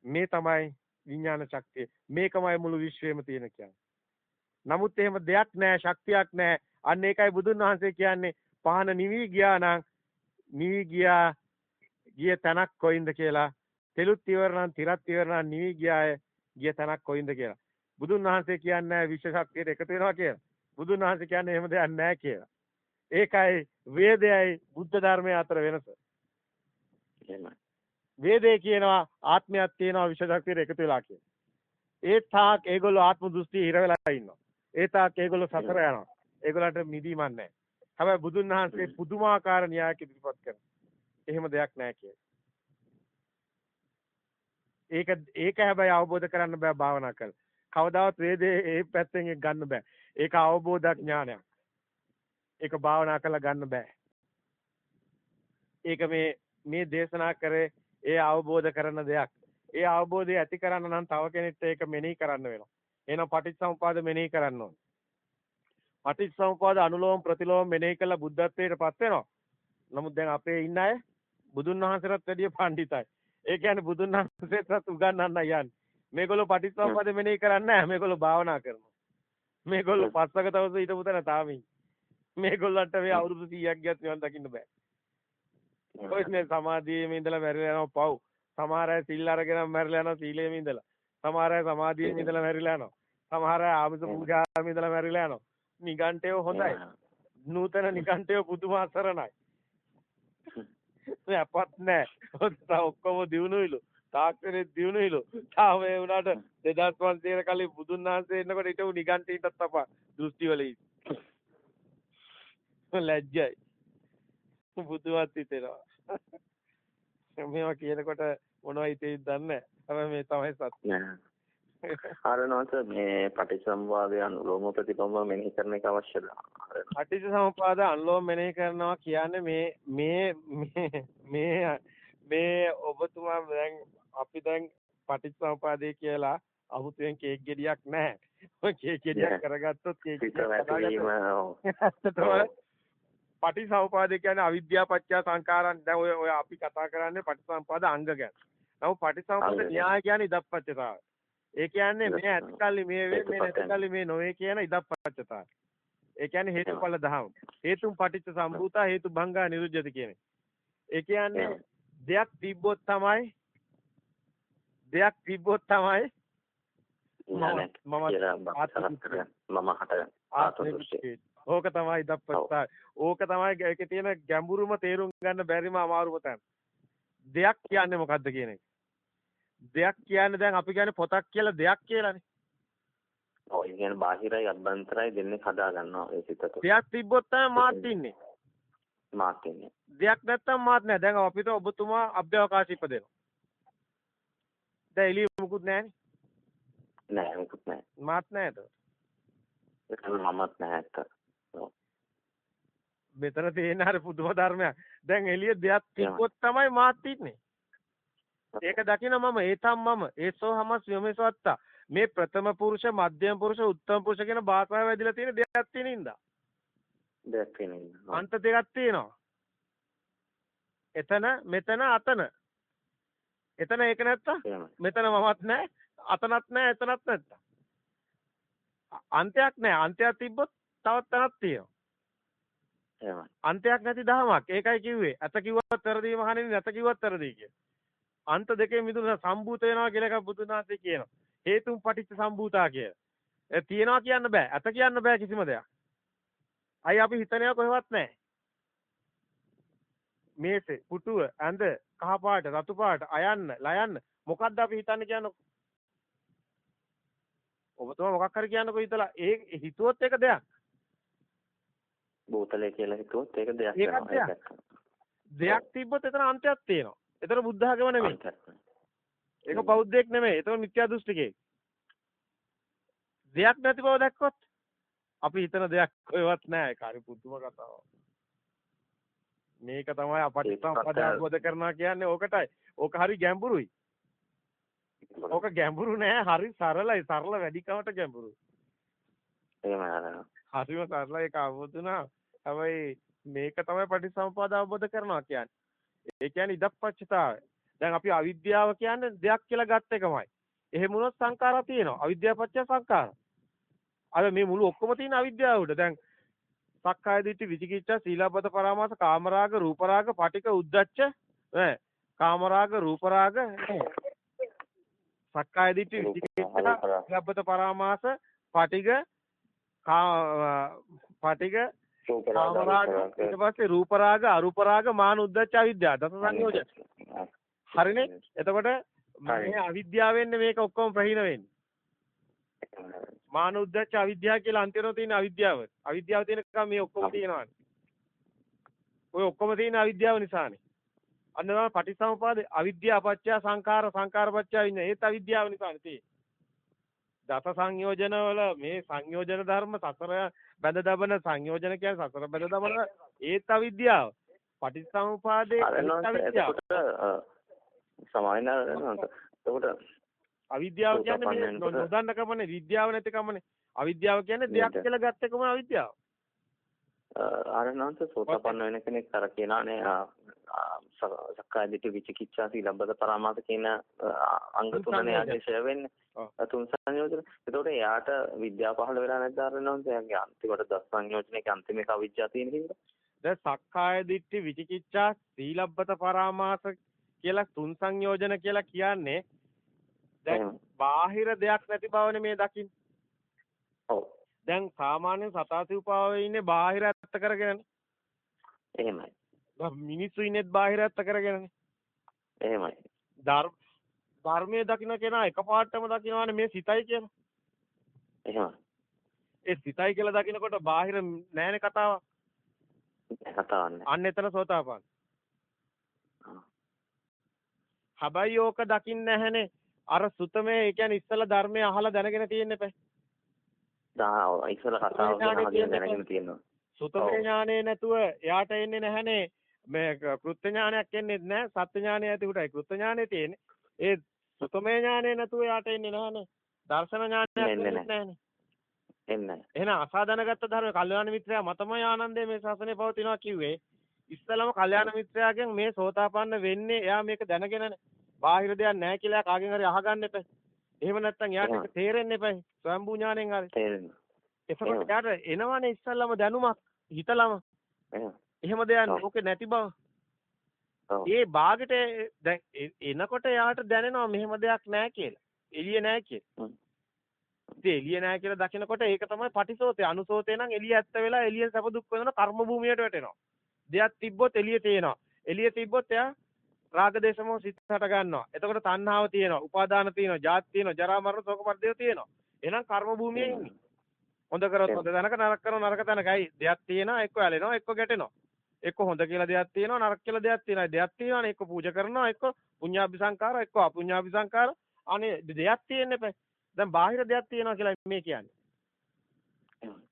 මේ තමයි විඥාන ශක්තිය. මේකමයි මුළු විශ්වයේම තියෙන කියන්නේ. නමුත් එහෙම දෙයක් නෑ ශක්තියක් නෑ. අන්න ඒකයි බුදුන් වහන්සේ කියන්නේ පහන නිවි ගියා නම් නිවි ගියා ගිය තැනක් කොයින්ද කියලා. තෙලුත් ඉවර නම් තිරත් ඉවර නම් නිවි ගියාය ගිය තැනක් කොයින්ද කියලා. බුදුන් වහන්සේ කියන්නේ විශ්ව ශක්තියට එකතු වෙනවා කියලා. බුදුන් වහන්සේ කියන්නේ එහෙම දෙයක් නැහැ කියලා. ඒකයි වේදයයි බුද්ධ ධර්මයේ අතර වෙනස. වේදේ කියනවා ආත්මයක් තියෙනවා විශ්ව ශක්තියට එකතු වෙලා කියලා. ඒ තාක් ඒගොල්ලෝ ආත්ම දෘෂ්ටි හිර වෙලා ඉන්නවා. ඒ තාක් ඒගොල්ලෝ සතර යනවා. ඒගොල්ලන්ට මිදීමක් නැහැ. හැබැයි බුදුන් වහන්සේ පුදුමාකාර න්‍යායක ඉදිරිපත් කරනවා. එහෙම දෙයක් නැහැ කියලා. ඒක ඒක හැබැයි අවබෝධ කරන්න බෑ භාවනා කරලා. කවදාවත් වේදේ ඒ පැත්තෙන් ගන්න බෑ. ඒක අවබෝධ ඥානයක්. ඒක භාවනා කරලා ගන්න බෑ. ඒක මේ මේ දේශනා කරේ ඒ අවබෝධ කරන දෙයක්. ඒ අවබෝධය ඇති කරන්න නම් තව කෙනෙක්ට ඒක මෙනෙහි කරන්න වෙනවා. එහෙනම් පටිච්චසමුපාද මෙනෙහි කරන්න ඕනේ. පටිච්චසමුපාද අනුලෝම ප්‍රතිලෝම මෙනෙහි කළා බුද්ධත්වයට පත් වෙනවා. නමුත් දැන් අපේ ඉන්න අය බුදුන් වහන්සේටත් වැඩිය පඬිතයි. ඒ කියන්නේ බුදුන් වහන්සේටත් උගන්වන්න යන්නේ. මේගොල්ලෝ පටිච්චසමුප්පාද මෙනෙහි කරන්නේ නැහැ. මේගොල්ලෝ භාවනා කරනවා. මේගොල්ලෝ පස්සක තවස හිටපු තැන තාම මේගොල්ලන්ට මේ අවුරුදු 100ක් ගියත් නිවන් දකින්න බෑ. ඔයනේ සමාධියේම ඉඳලා මැරිලා යනවා පව්. සමහර අය සිල් අරගෙන මැරිලා යනවා සීලේම ඉඳලා. සමහර අය සමාධියේම ඉඳලා මැරිලා යනවා. සමහර අය ආමිස පූජාවෙම ඉඳලා මැරිලා යනවා. නිගණ්ඨයෝ හොඳයි. නූතන නිගණ්ඨයෝ පුදුම අසරණයි. අපත් නෑ. ඔක්කොම දිනුනෙලු. තාක්ෂණයේ දිනුනෙලු. තාම ඒ වුණාට 2500 කලින් බුදුන් වහන්සේ එනකොට හිටපු නිගණ්ඨීන්ටත් අපා දෘෂ්ටි වල ලැජ්ජයි. බුදුවත් හිතෙනවා. මේවා කියනකොට මොනවයි හිතෙයිද දන්නේ නැහැ. මේ තමයි සත්‍ය.
ආරණවත මේ පටිච්චසමුපාදය අනුලෝම ප්‍රතිපම්ම මෙනෙහි කරන එක අවශ්‍යද?
පටිච්චසමුපාද අනුලෝම මෙනෙහි කරනවා කියන්නේ මේ මේ මේ මේ ඔබතුමා දැන් අපි දැන් පටිච්චසමුපාදේ කියලා අමුතුවෙන් කේක් ගෙඩියක් නැහැ. ඔය කේක් ගෙඩියක් කරගත්තොත් කේක් පටිච්චසමුපාදේ කියන්නේ අවිද්‍යාව පත්‍ය සංකාරයන් දැන් ඔය ඔය අපි කතා කරන්නේ පටිච්චසමුපාද අංග ගැන. නමුත් පටිච්චසමුපාද න්‍යාය කියන්නේ ඉදප්පච්චතාවය. ඒ කියන්නේ මේ ඇතිකල්ලි මේ වේ මේ නැතිකල්ලි මේ නොවේ කියන ඉදප්පච්චතාවය. ඒ කියන්නේ හේතුඵල දහම. හේතුම් පටිච්ච සම්භූතා හේතු භංගා නිරුද්ධති කියන්නේ. ඒ කියන්නේ දෙයක් තිබ්බොත් තමයි දෙයක් තිබ්බොත් තමයි
මම මම හට ආත්මදෘෂ්ටි.
ඕක තමයි දප්පත්තා. ඕක තමයි ඒකේ තියෙන ගැඹුරුම තේරුම් ගන්න බැරිම අමාරුම තැන. දෙයක් කියන්නේ මොකද්ද කියන එක. දෙයක් කියන්නේ දැන් අපි කියන්නේ පොතක් කියලා දෙයක් කියලානේ.
ඒ කියන්නේ බාහිරයි අභ්‍යන්තරයි දෙන්නේ හදා ගන්නවා ඒ සිත තුළ.
දෙයක් තිබ්බොත් තමයි මාත් ඉන්නේ.
මාත් ඉන්නේ.
දෙයක් නැත්තම් මාත් නැහැ. දැන් අපිට ඔබතුමා අභ්‍යවකාශ ඉපදෙනවා. දැන් එළිය මුකුත් නැහැනේ.
නෑ මොකුත් නෑ.
මාත් නැහැ ඒක.
ඒක මමත් නෑ ඇත්ත.
මෙතන තියෙන හරි පුදුම ධර්මයක්. දැන් එළිය දෙයක් තිබ්බොත් තමයි මාත් ඉන්නේ. ඒක දකින මම ඒතම් මම ඒසෝ හමස් යමේසවත්තා මේ ප්‍රථම පුරුෂ මධ්‍යම පුරුෂ උත්තම පුරුෂ කියන භාෂාව වැදිලා තියෙන දෙයක් තියෙන ඉඳා
දෙයක් තියෙනවා.
අන්ත දෙකක් තියෙනවා එතන මෙතන අතන එතන ඒක නැත්තම්. මෙතන මමත් නැහැ අතනත් නැහැ එතනත් නැත්තම් අන්තයක් නැහැ අන්තයක් තිබ්බොත් තවත් තැනක් තියෙනවා. අන්තයක් නැති දහමක් ඒකයි කිව්වේ අත කිව්වත් වැරදි මහණෙනි නැත කිව්වත් වැරදි කිය. අන්ත දෙකේ මිදුන සම්භූත වෙනවා කියලා එකක් බුදුන් වහන්සේ කියනවා. හේතුන් පටිච්ච සම්භූතා කිය. ඒ තියනවා කියන්න බෑ. අත කියන්න බෑ කිසිම දෙයක්. අයි අපි හිතනවා කොහෙවත් නැහැ. මේසේ, පුටුව, ඇඳ, කහ පාට, රතු පාට, අයන්න, ලයන්න මොකද්ද අපි හිතන්නේ කියන්නේ? ඔබතුමා මොකක් හරි කියන්නකෝ හිතලා ඒ හිතුවොත් ඒක දෙයක්.
බෝතලේ කියලා හිතුවොත් ඒක දෙයක්.
දෙයක්. දෙයක් තිබ්බොත් එතන අන්තයක් තියෙනවා. එතන බුද්ධ학ම නෙමෙයි. ඒක බෞද්ධයෙක් නෙමෙයි. ඒක මිත්‍යා දෘෂ්ටිකයෙක්. දෙයක් නැති බව දැක්කොත් අපි හිතන දෙයක් කොහෙවත් නැහැ. ඒක හරි පුදුම කතාවක්. මේක තමයි අපටිසම්පද අවබෝධ කරනවා කියන්නේ ඕකටයි. ඕක හරි ගැඹුරුයි. ඕක ගැඹුරු නෑ. හරි සරලයි. සරල වැඩිකමට ගැඹුරුයි.
එහෙමයි අර.
හරිම සරලයි ඒක අවබෝධ වුණා. හැබැයි මේක තමයි පටිසම්පද අවබෝධ කරනවා කියන්නේ. ඒ කියන්නේ ඉදප්පච්චතාවය. දැන් අපි අවිද්‍යාව කියන්නේ දෙයක් කියලා ගත්ත එකමයි. එහෙම වුණොත් සංඛාරා තියෙනවා. අවිද්‍යාව පත්‍ය සංඛාර. අර මේ මුළු ඔක්කොම තියෙන අවිද්‍යාව උඩ. දැන් සක්කාය දිට්ඨි විචිකිච්ඡා සීලබ්බත පරාමාස කාමරාග රූපරාග පටික උද්දච්ච ඈ කාමරාග රූපරාග සක්කාය දිට්ඨි විචිකිච්ඡා සීලබ්බත පරාමාස පටික පටික කාමරාග ඊට පස්සේ රූපරාග අරූපරාග මාන උද්දච්ච අවිද්‍යාව දස සංයෝජන. හරිනේ? එතකොට මේ අවිද්‍යාවෙන් මේක ඔක්කොම ප්‍රහීන වෙන්නේ මාන උද්දච්ච අවිද්‍යාව කියලා අන්තිමට තියෙන අවිද්‍යාව. අවිද්‍යාව තියෙනකම් මේ ඔක්කොම තියෙනවානේ. ඔය ඔක්කොම තියෙන අවිද්‍යාව නිසානේ. අන්න තමයි පටිච්චසමුපාද අවිද්‍යාව පත්‍ය සංඛාර සංඛාර පත්‍ය විඤ්ඤාණ ඒත් අවිද්‍යාව නිසානේ තියෙන්නේ. දස සංයෝජන වල මේ සංයෝජන ධර්ම සතර බැඳ දබන සංයෝජන කියන්නේ සතර බැඳ දබන ඒත් අවිද්‍යාව. පටිච්චසමුපාදේ ඒත් අවිද්‍යාව.
සමායන එතකොට
අවිද්‍යාව කියන්නේ නොදන්න කමනේ විද්‍යාව නැති කමනේ. අවිද්‍යාව කියන්නේ දෙයක් කියලා ගත්ත එකම අවිද්‍යාව.
ආරණාන්ත සෝතපන්න වෙන කෙනෙක් අර කියනානේ සක්කාය දිට්ඨි විචිකිච්ඡා සීලබ්බත පරාමාස කියන අංග තුනනේ ආදේශය වෙන්නේ. තුන් සංයෝජන. එතකොට එයාට විද්‍යාව පහළ වෙලා නැද්ද ආරණාන්ත? එයාගේ අන්තිමට දස සංයෝජනයේ අන්තිම එක අවිද්‍යාව තියෙන හින්දා.
දැන් සක්කාය දිට්ඨි විචිකිච්ඡා සීලබ්බත පරාමාස කියලා තුන් සංයෝජන කියලා කියන්නේ දැන් බාහිර දෙයක් නැති බවනේ මේ දකින්නේ.
ඔව්.
දැන් සාමාන්‍ය සතාසිව්පාවේ ඉන්නේ බාහිර ඇත්ත කරගෙනනේ.
එහෙමයි.
මිනිස්සු ඉන්නේත් බාහිර ඇත්ත කරගෙනනේ.
එහෙමයි.
ධර්ම ධර්මයේ දකින්න කෙනා එකපාරටම දකින්නවානේ මේ සිතයි කියලා.
එහෙමයි.
ඒ සිතයි කියලා දකින්නකොට බාහිර නෑනේ කතාවක්.
කතාවක් නෑ.
අන්න එතන සෝතාපන්න. හැබැයි ඕක දකින්න නැහනේ. අර සුතමේ ඒ කියන්නේ ඉස්සලා ධර්මය අහලා දැනගෙන තියෙන්න එපා.
දා ඉස්සලා කතාව දැනගෙන තියෙනවා.
සුතමේ ඥානේ නැතුව එයාට එන්නේ නැහනේ මේ කෘත්‍ය ඥානයක් එන්නේ නැහැ සත්‍ය ඥානය ඇති උටයි කෘත්‍ය ඥානේ තියෙන්නේ. ඒ සුතමේ ඥානේ නැතුව එයාට එන්නේ නැහනේ. දර්ශන ඥානයක් එන්නේ නැහනේ.
එන්නේ.
එහෙනම් අසාධනගත ධර්ම කල්යාණ මිත්‍රයා මතමයි ආනන්දේ මේ ශාසනය පවතිනවා කිව්වේ. ඉස්සලම කල්යාණ මිත්‍රයාගෙන් මේ සෝතාපන්න වෙන්නේ එයා මේක දැනගෙනනේ. බාහිර දෙයක් නැහැ කියලා කාගෙන් හරි අහගන්න එපා. එහෙම නැත්නම් එයාට ඒක තේරෙන්න එපා. ස්වයම්බු ඥාණයෙන් හරි.
තේරෙන්න.
එතකොට එයාට එනවනේ ඉස්සල්ලාම දැනුමක් හිතලම. එහෙම දෙයක් ඕකේ නැති බව. ඒ ਬਾගෙට දැන් එනකොට එයාට දැනෙනවා මෙහෙම දෙයක් නැහැ කියලා. එළිය නැහැ කියලා. ඉතින් එළිය නැහැ කියලා දකිනකොට ඒක තමයි පටිසෝතේ. අනුසෝතේ නම් එළිය ඇත්ත වෙලා එළියෙන් සැප දුක් වෙන කර්ම භූමියට වැටෙනවා. දෙයක් තිබ්බොත් එළිය තේනවා. එළිය තිබ්බොත් එයා රාග දේශමෝ සිත් හට ගන්නවා. එතකොට තණ්හාව තියෙනවා, උපාදාන තියෙනවා, ජාති තියෙනවා, ජරා මරණ ශෝක පරිදේව තියෙනවා. එහෙනම් කර්ම භූමියේ ඉන්නේ. හොඳ කරොත් හොඳ තැනක නරක කරොත් නරක තැනකයි. දෙයක් තියෙනවා, එක්ක ඇලෙනවා, එක්ක ගැටෙනවා. එක්ක හොඳ කියලා දෙයක් තියෙනවා, නරක කියලා දෙයක් තියෙනවා. දෙයක් තියෙනවානේ එක්ක පූජා කරනවා, එක්ක පුඤ්ඤාභි සංකාර, එක්ක අපුඤ්ඤාභි සංකාර. අනේ දෙයක් තියෙන්නේ. දැන් බාහිර දෙයක් තියෙනවා කියලා මේ කියන්නේ.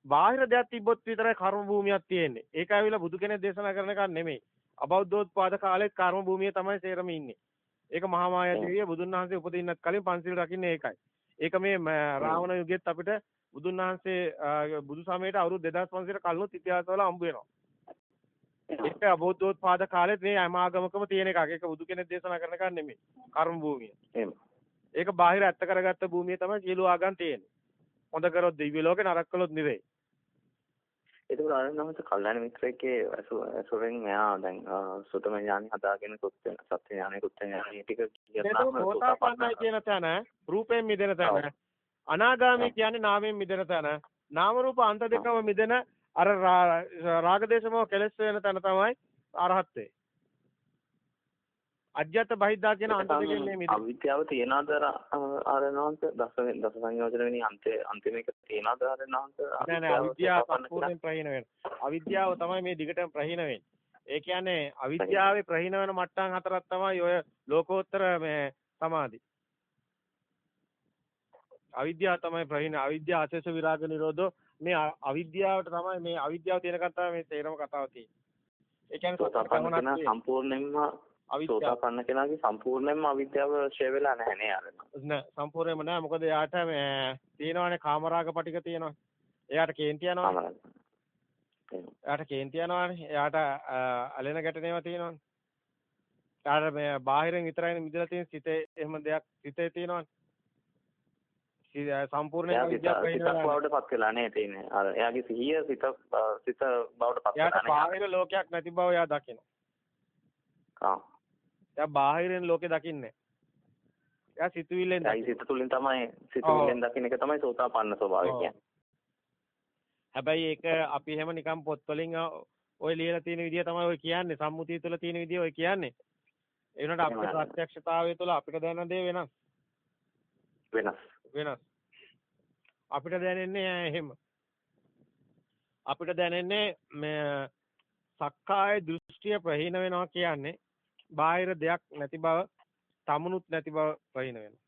බාහිර දෙයක් තිබ්බොත් විතරයි කර්ම භූමියක් තියෙන්නේ. ඒක ඇවිල්ලා බුදු කෙනෙක් දේශනා කරන එකක් නෙමෙයි. අබෞද්ධෝත්පාද කාලෙත් කර්ම භූමිය තමයි සේරම ඉන්නේ. ඒක මහා මායා දේවිය බුදුන් වහන්සේ උපදින්නත් කලින් පන්සිල් රකින්නේ ඒකයි. ඒක මේ රාවණ යුගෙත් අපිට බුදුන් වහන්සේ බුදු සමයට අවුරුදු 2500 කලිනුත් ඉතිහාසවල හම්බ වෙනවා. ඒක අබෞද්ධෝත්පාද කාලෙත් මේ හැම ආගමකම තියෙන එකක්. ඒක බුදු කෙනෙක් දේශනා කරන එකක් නෙමෙයි. කර්ම භූමිය. ඒක බාහිර ඇත්ත කරගත්ත භූමිය තමයි සියලු ආගම් තියෙන්නේ. හොඳ කරොත් දිව්‍ය ලෝකේ නරක කළොත් නෙවෙයි.
ඒක උදාහරණයක් කල්යාණ මිත්‍රයෙක්ගේ සුරෙන් මෙයා දැන් සුතම ඥානෙ හදාගෙන කුත් වෙන සත්‍ය ඥානෙ කුත් ඥානෙ ටික
කියනම සෝතාපන්නයි කියන තැන රූපයෙන් මිදෙන තැන අනාගාමී කියන්නේ නාමයෙන් මිදෙන තැන නාම රූප අන්ත දෙකම මිදෙන අර රාගදේශමෝ කෙලස් වෙන තැන තමයි අරහත්ත්වේ අජ්‍යත බහිද්දා කියන අන්ත දෙකෙන් මේ මිදෙන
අවිද්‍යාව තියනද ආරණාන්ත දස දස සංයෝජන වෙනි අන්තේ අන්තිම එක තියනද ආරණාන්ත
නෑ නෑ අවිද්‍යාව සම්පූර්ණයෙන් ප්‍රහීන වෙනවා අවිද්‍යාව තමයි මේ දිගටම ප්‍රහීන වෙන්නේ. ඒ කියන්නේ අවිද්‍යාවේ ප්‍රහීන. වෙන මට්ටම් හතරක් තමයි ඔය ලෝකෝත්තර මේ සමාධි. අවිද්‍යාව තමයි ප්‍රහීන. අවිද්‍යාව අශේෂ විරාග නිරෝධෝ. මේ අවිද්‍යාවට තමයි මේ අවිද්‍යාව තියෙනකන් තමයි මේ තේරම කතාව තියෙන්නේ. ඒ කියන්නේ
සම්පූර්ණයෙන්ම සෝතාපන්න කෙනාගේ සම්පූර්ණයෙන්ම අවිද්‍යාව ෂේ වෙලා නැහැ නේ අර.
නෑ සම්පූර්ණයෙන්ම නෑ මොකද එයාට මේ තියෙනවානේ කාමරාග පටික තියෙනවා. එයාට කේන්ති යනවානේ. එයාට කේන්ති යනවානේ. එයාට අලෙන ගැටෙනේවා තියෙනවානේ. එයාට මේ බාහිරින් විතරයි මිදලා තියෙන සිතේ එහෙම දෙයක් සිතේ තියෙනවානේ. සම්පූර්ණයෙන්
විද්‍යාව බවට පත් වෙලා නේ තියෙන්නේ. අර එයාගේ සිහිය සිත සිත බවට පත් වෙලා
නැහැ. එයාට බාහිර ලෝකයක් නැති බව එයා දකිනවා.
ආ
එයා බාහිරින් ලෝකේ දකින්නේ. එයා සිතුවිල්ලෙන්
දකින්නේ. සිත තුළින් තමයි සිතුවිල්ලෙන් දකින්න එක තමයි සෝතාපන්න ස්වභාවය කියන්නේ.
හැබැයි ඒක අපි එහෙම නිකන් පොත්වලින් ඔය ලියලා තියෙන විදිය තමයි ඔය කියන්නේ. සම්මුතිය තුළ තියෙන විදිය ඔය කියන්නේ. ඒ වුණාට අපේ ප්‍රත්‍යක්ෂතාවය තුළ අපිට දැනෙන දේ වෙනස්.
වෙනස්.
වෙනස්. අපිට දැනෙන්නේ එහෙම. අපිට දැනෙන්නේ මේ සක්කාය දෘෂ්ටිය ප්‍රහීන වෙනවා කියන්නේ බාහිර දෙයක් නැති බව, තමුණුත් නැති බව ප්‍රහීන වෙනවා.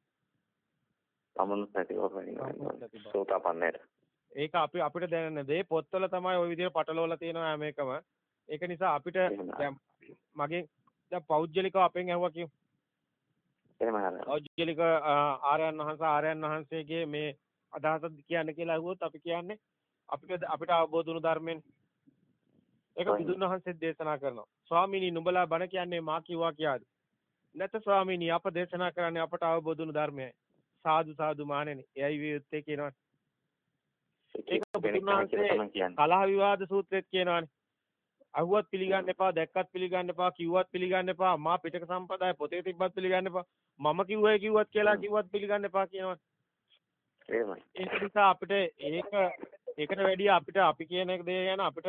තමුණුත් නැති බව ප්‍රහීන වෙනවා. සෝතාපන්නයට.
ඒක අපි අපිට දැනෙන දේ පොත්වල තමයි ওই විදිහට පටලවලා තියෙනවා හැම එකම. ඒක නිසා අපිට දැන් මගෙන් දැන් පෞද්ගලිකව අපෙන් ඇහුවා කියමු.
එහෙම
පෞද්ගලික ආර්යයන් වහන්සේ ආර්යයන් වහන්සේගේ මේ අදහස කියන්න කියලා ඇහුවොත් අපි කියන්නේ අපිට අපිට අවබෝධ වුණු ධර්මයෙන් ඒක බුදුන් වහන්සේ දේශනා කරනවා. ස්වාමීනි නුඹලා බණ කියන්නේ මා කිව්වා කියාද? නැත ස්වාමීනි අප දේශනා කරන්නේ අපට අවබෝධ වුණු ධර්මයයි. සාදු සාදු මානෙනි. එයයි වියුත්තේ කියනවා. ඒක බුදුන් වහන්සේ කලහ විවාද සූත්‍රෙත් කියනවානේ. අහුවත් පිළිගන්න එපා, දැක්කත් පිළිගන්න එපා, කිව්වත් පිළිගන්න එපා, මා පිටක සම්පදාය පොතේ තිබ්බත් පිළිගන්න එපා. මම කිව්වයි කිව්වත් කියලා කිව්වත් පිළිගන්න එපා කියනවා.
එහෙමයි.
ඒක නිසා අපිට ඒක ඒකට වැඩිය අපිට අපි කියන දේ ගැන අපිට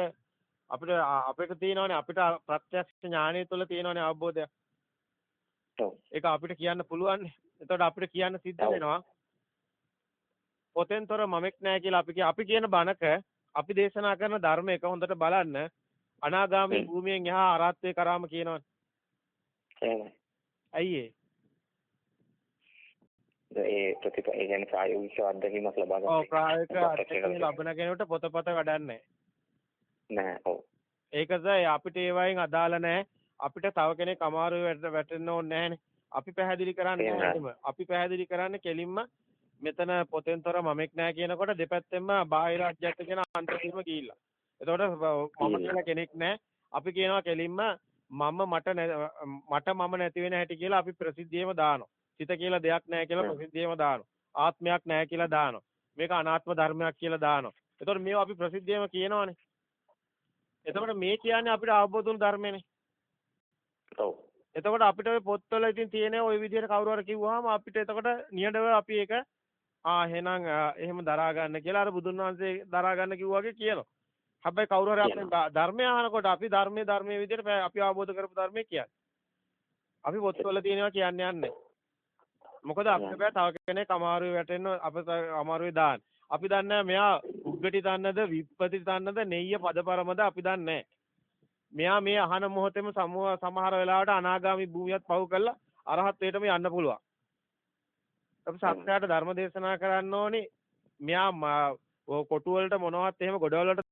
අපිට අපිට තියෙනවනේ අපිට ප්‍රත්‍යක්ෂ ඥානය තුළ තියෙනවනේ අවබෝධය.
ඔව්.
ඒක අපිට කියන්න පුළුවන්. එතකොට අපිට කියන්න සිද්ධ වෙනවා. පොතෙන්තර මමෙක් නැහැ කියලා අපි අපි කියන බණක අපි දේශනා කරන ධර්ම එක හොඳට බලන්න අනාගාමී භූමියෙන් එහා අරහත්ත්වේ කරාම කියනවනේ.
එහෙමයි.
ඒ?
ඒ ප්‍රතිප ඒ කියන්නේ ප්‍රායෝගික අත්දැකීමක් ලබා ගන්න.
ඔව් ප්‍රායෝගික අත්දැකීම් ලබන කෙනෙකුට පොතපත වැඩන්නේ නැහැ.
නැහැ. ඔව්.
ඒකද අපිට ඒ වයින් අදාළ නැහැ. අපිට තව කෙනෙක් අමාරු වැටෙන්න ඕනේ නැහැනේ. අපි පැහැදිලි කරන්නේ අපි පැහැදිලි කරන්නේ කෙලින්ම මෙතන පොතෙන්තර මමෙක් නැහැ කියනකොට දෙපැත්තෙන්ම බාහිර අධ්‍යක්ෂ කියන අන්තරීම ගිහිල්ලා. එතකොට මම කියලා කෙනෙක් නැහැ. අපි කියනවා කෙලින්ම මම මට මට මම නැති වෙන හැටි කියලා අපි ප්‍රසිද්ධියම දානවා. සිත කියලා දෙයක් නැහැ කියලා ප්‍රසිද්ධියම දානවා. ආත්මයක් නැහැ කියලා දානවා. මේක අනාත්ම ධර්මයක් කියලා දානවා. එතකොට මේවා අපි ප්‍රසිද්ධියම කියනවානේ. එතකොට මේ කියන්නේ අපිට අවබෝධ වුණු ධර්මනේ.
ඔව්.
එතකොට අපිට ඔය පොත්වල ඉතින් තියෙන ওই විදිහට කවුරු හරි කිව්වහම අපිට එතකොට නියඬව අපි ඒක ආ එහෙනම් එහෙම දරා ගන්න කියලා අර බුදුන් වහන්සේ දරා ගන්න කිව්වාගේ කියනවා. හැබැයි කවුරු හරි අපේ ධර්මය අහනකොට අපි ධර්මයේ ධර්මයේ විදිහට අපි අවබෝධ කරපු ධර්මයේ කියන්නේ. අපි පොත්වල තියෙනවා කියන්නේ යන්නේ. මොකද අපිට බෑ තව කෙනෙක් අමාරුවේ වැටෙන්න අපිට අමාරුවේ දාන්න. අපි දන්නේ මෙයා උග්ගටි තන්නද විප්පති තන්නද නෙయ్య පදපරමද අපි දන්නේ මෙයා මේ අහන මොහොතේම සමුහ සමහර වෙලාවට අනාගාමි භූමියත් පහු කරලා අරහත්ත්වයටම යන්න පුළුවන්. අපි සත්‍යයට ධර්ම දේශනා කරන්න ඕනි. මෙයා කොටු වලට මොනවත් එහෙම ගොඩවලට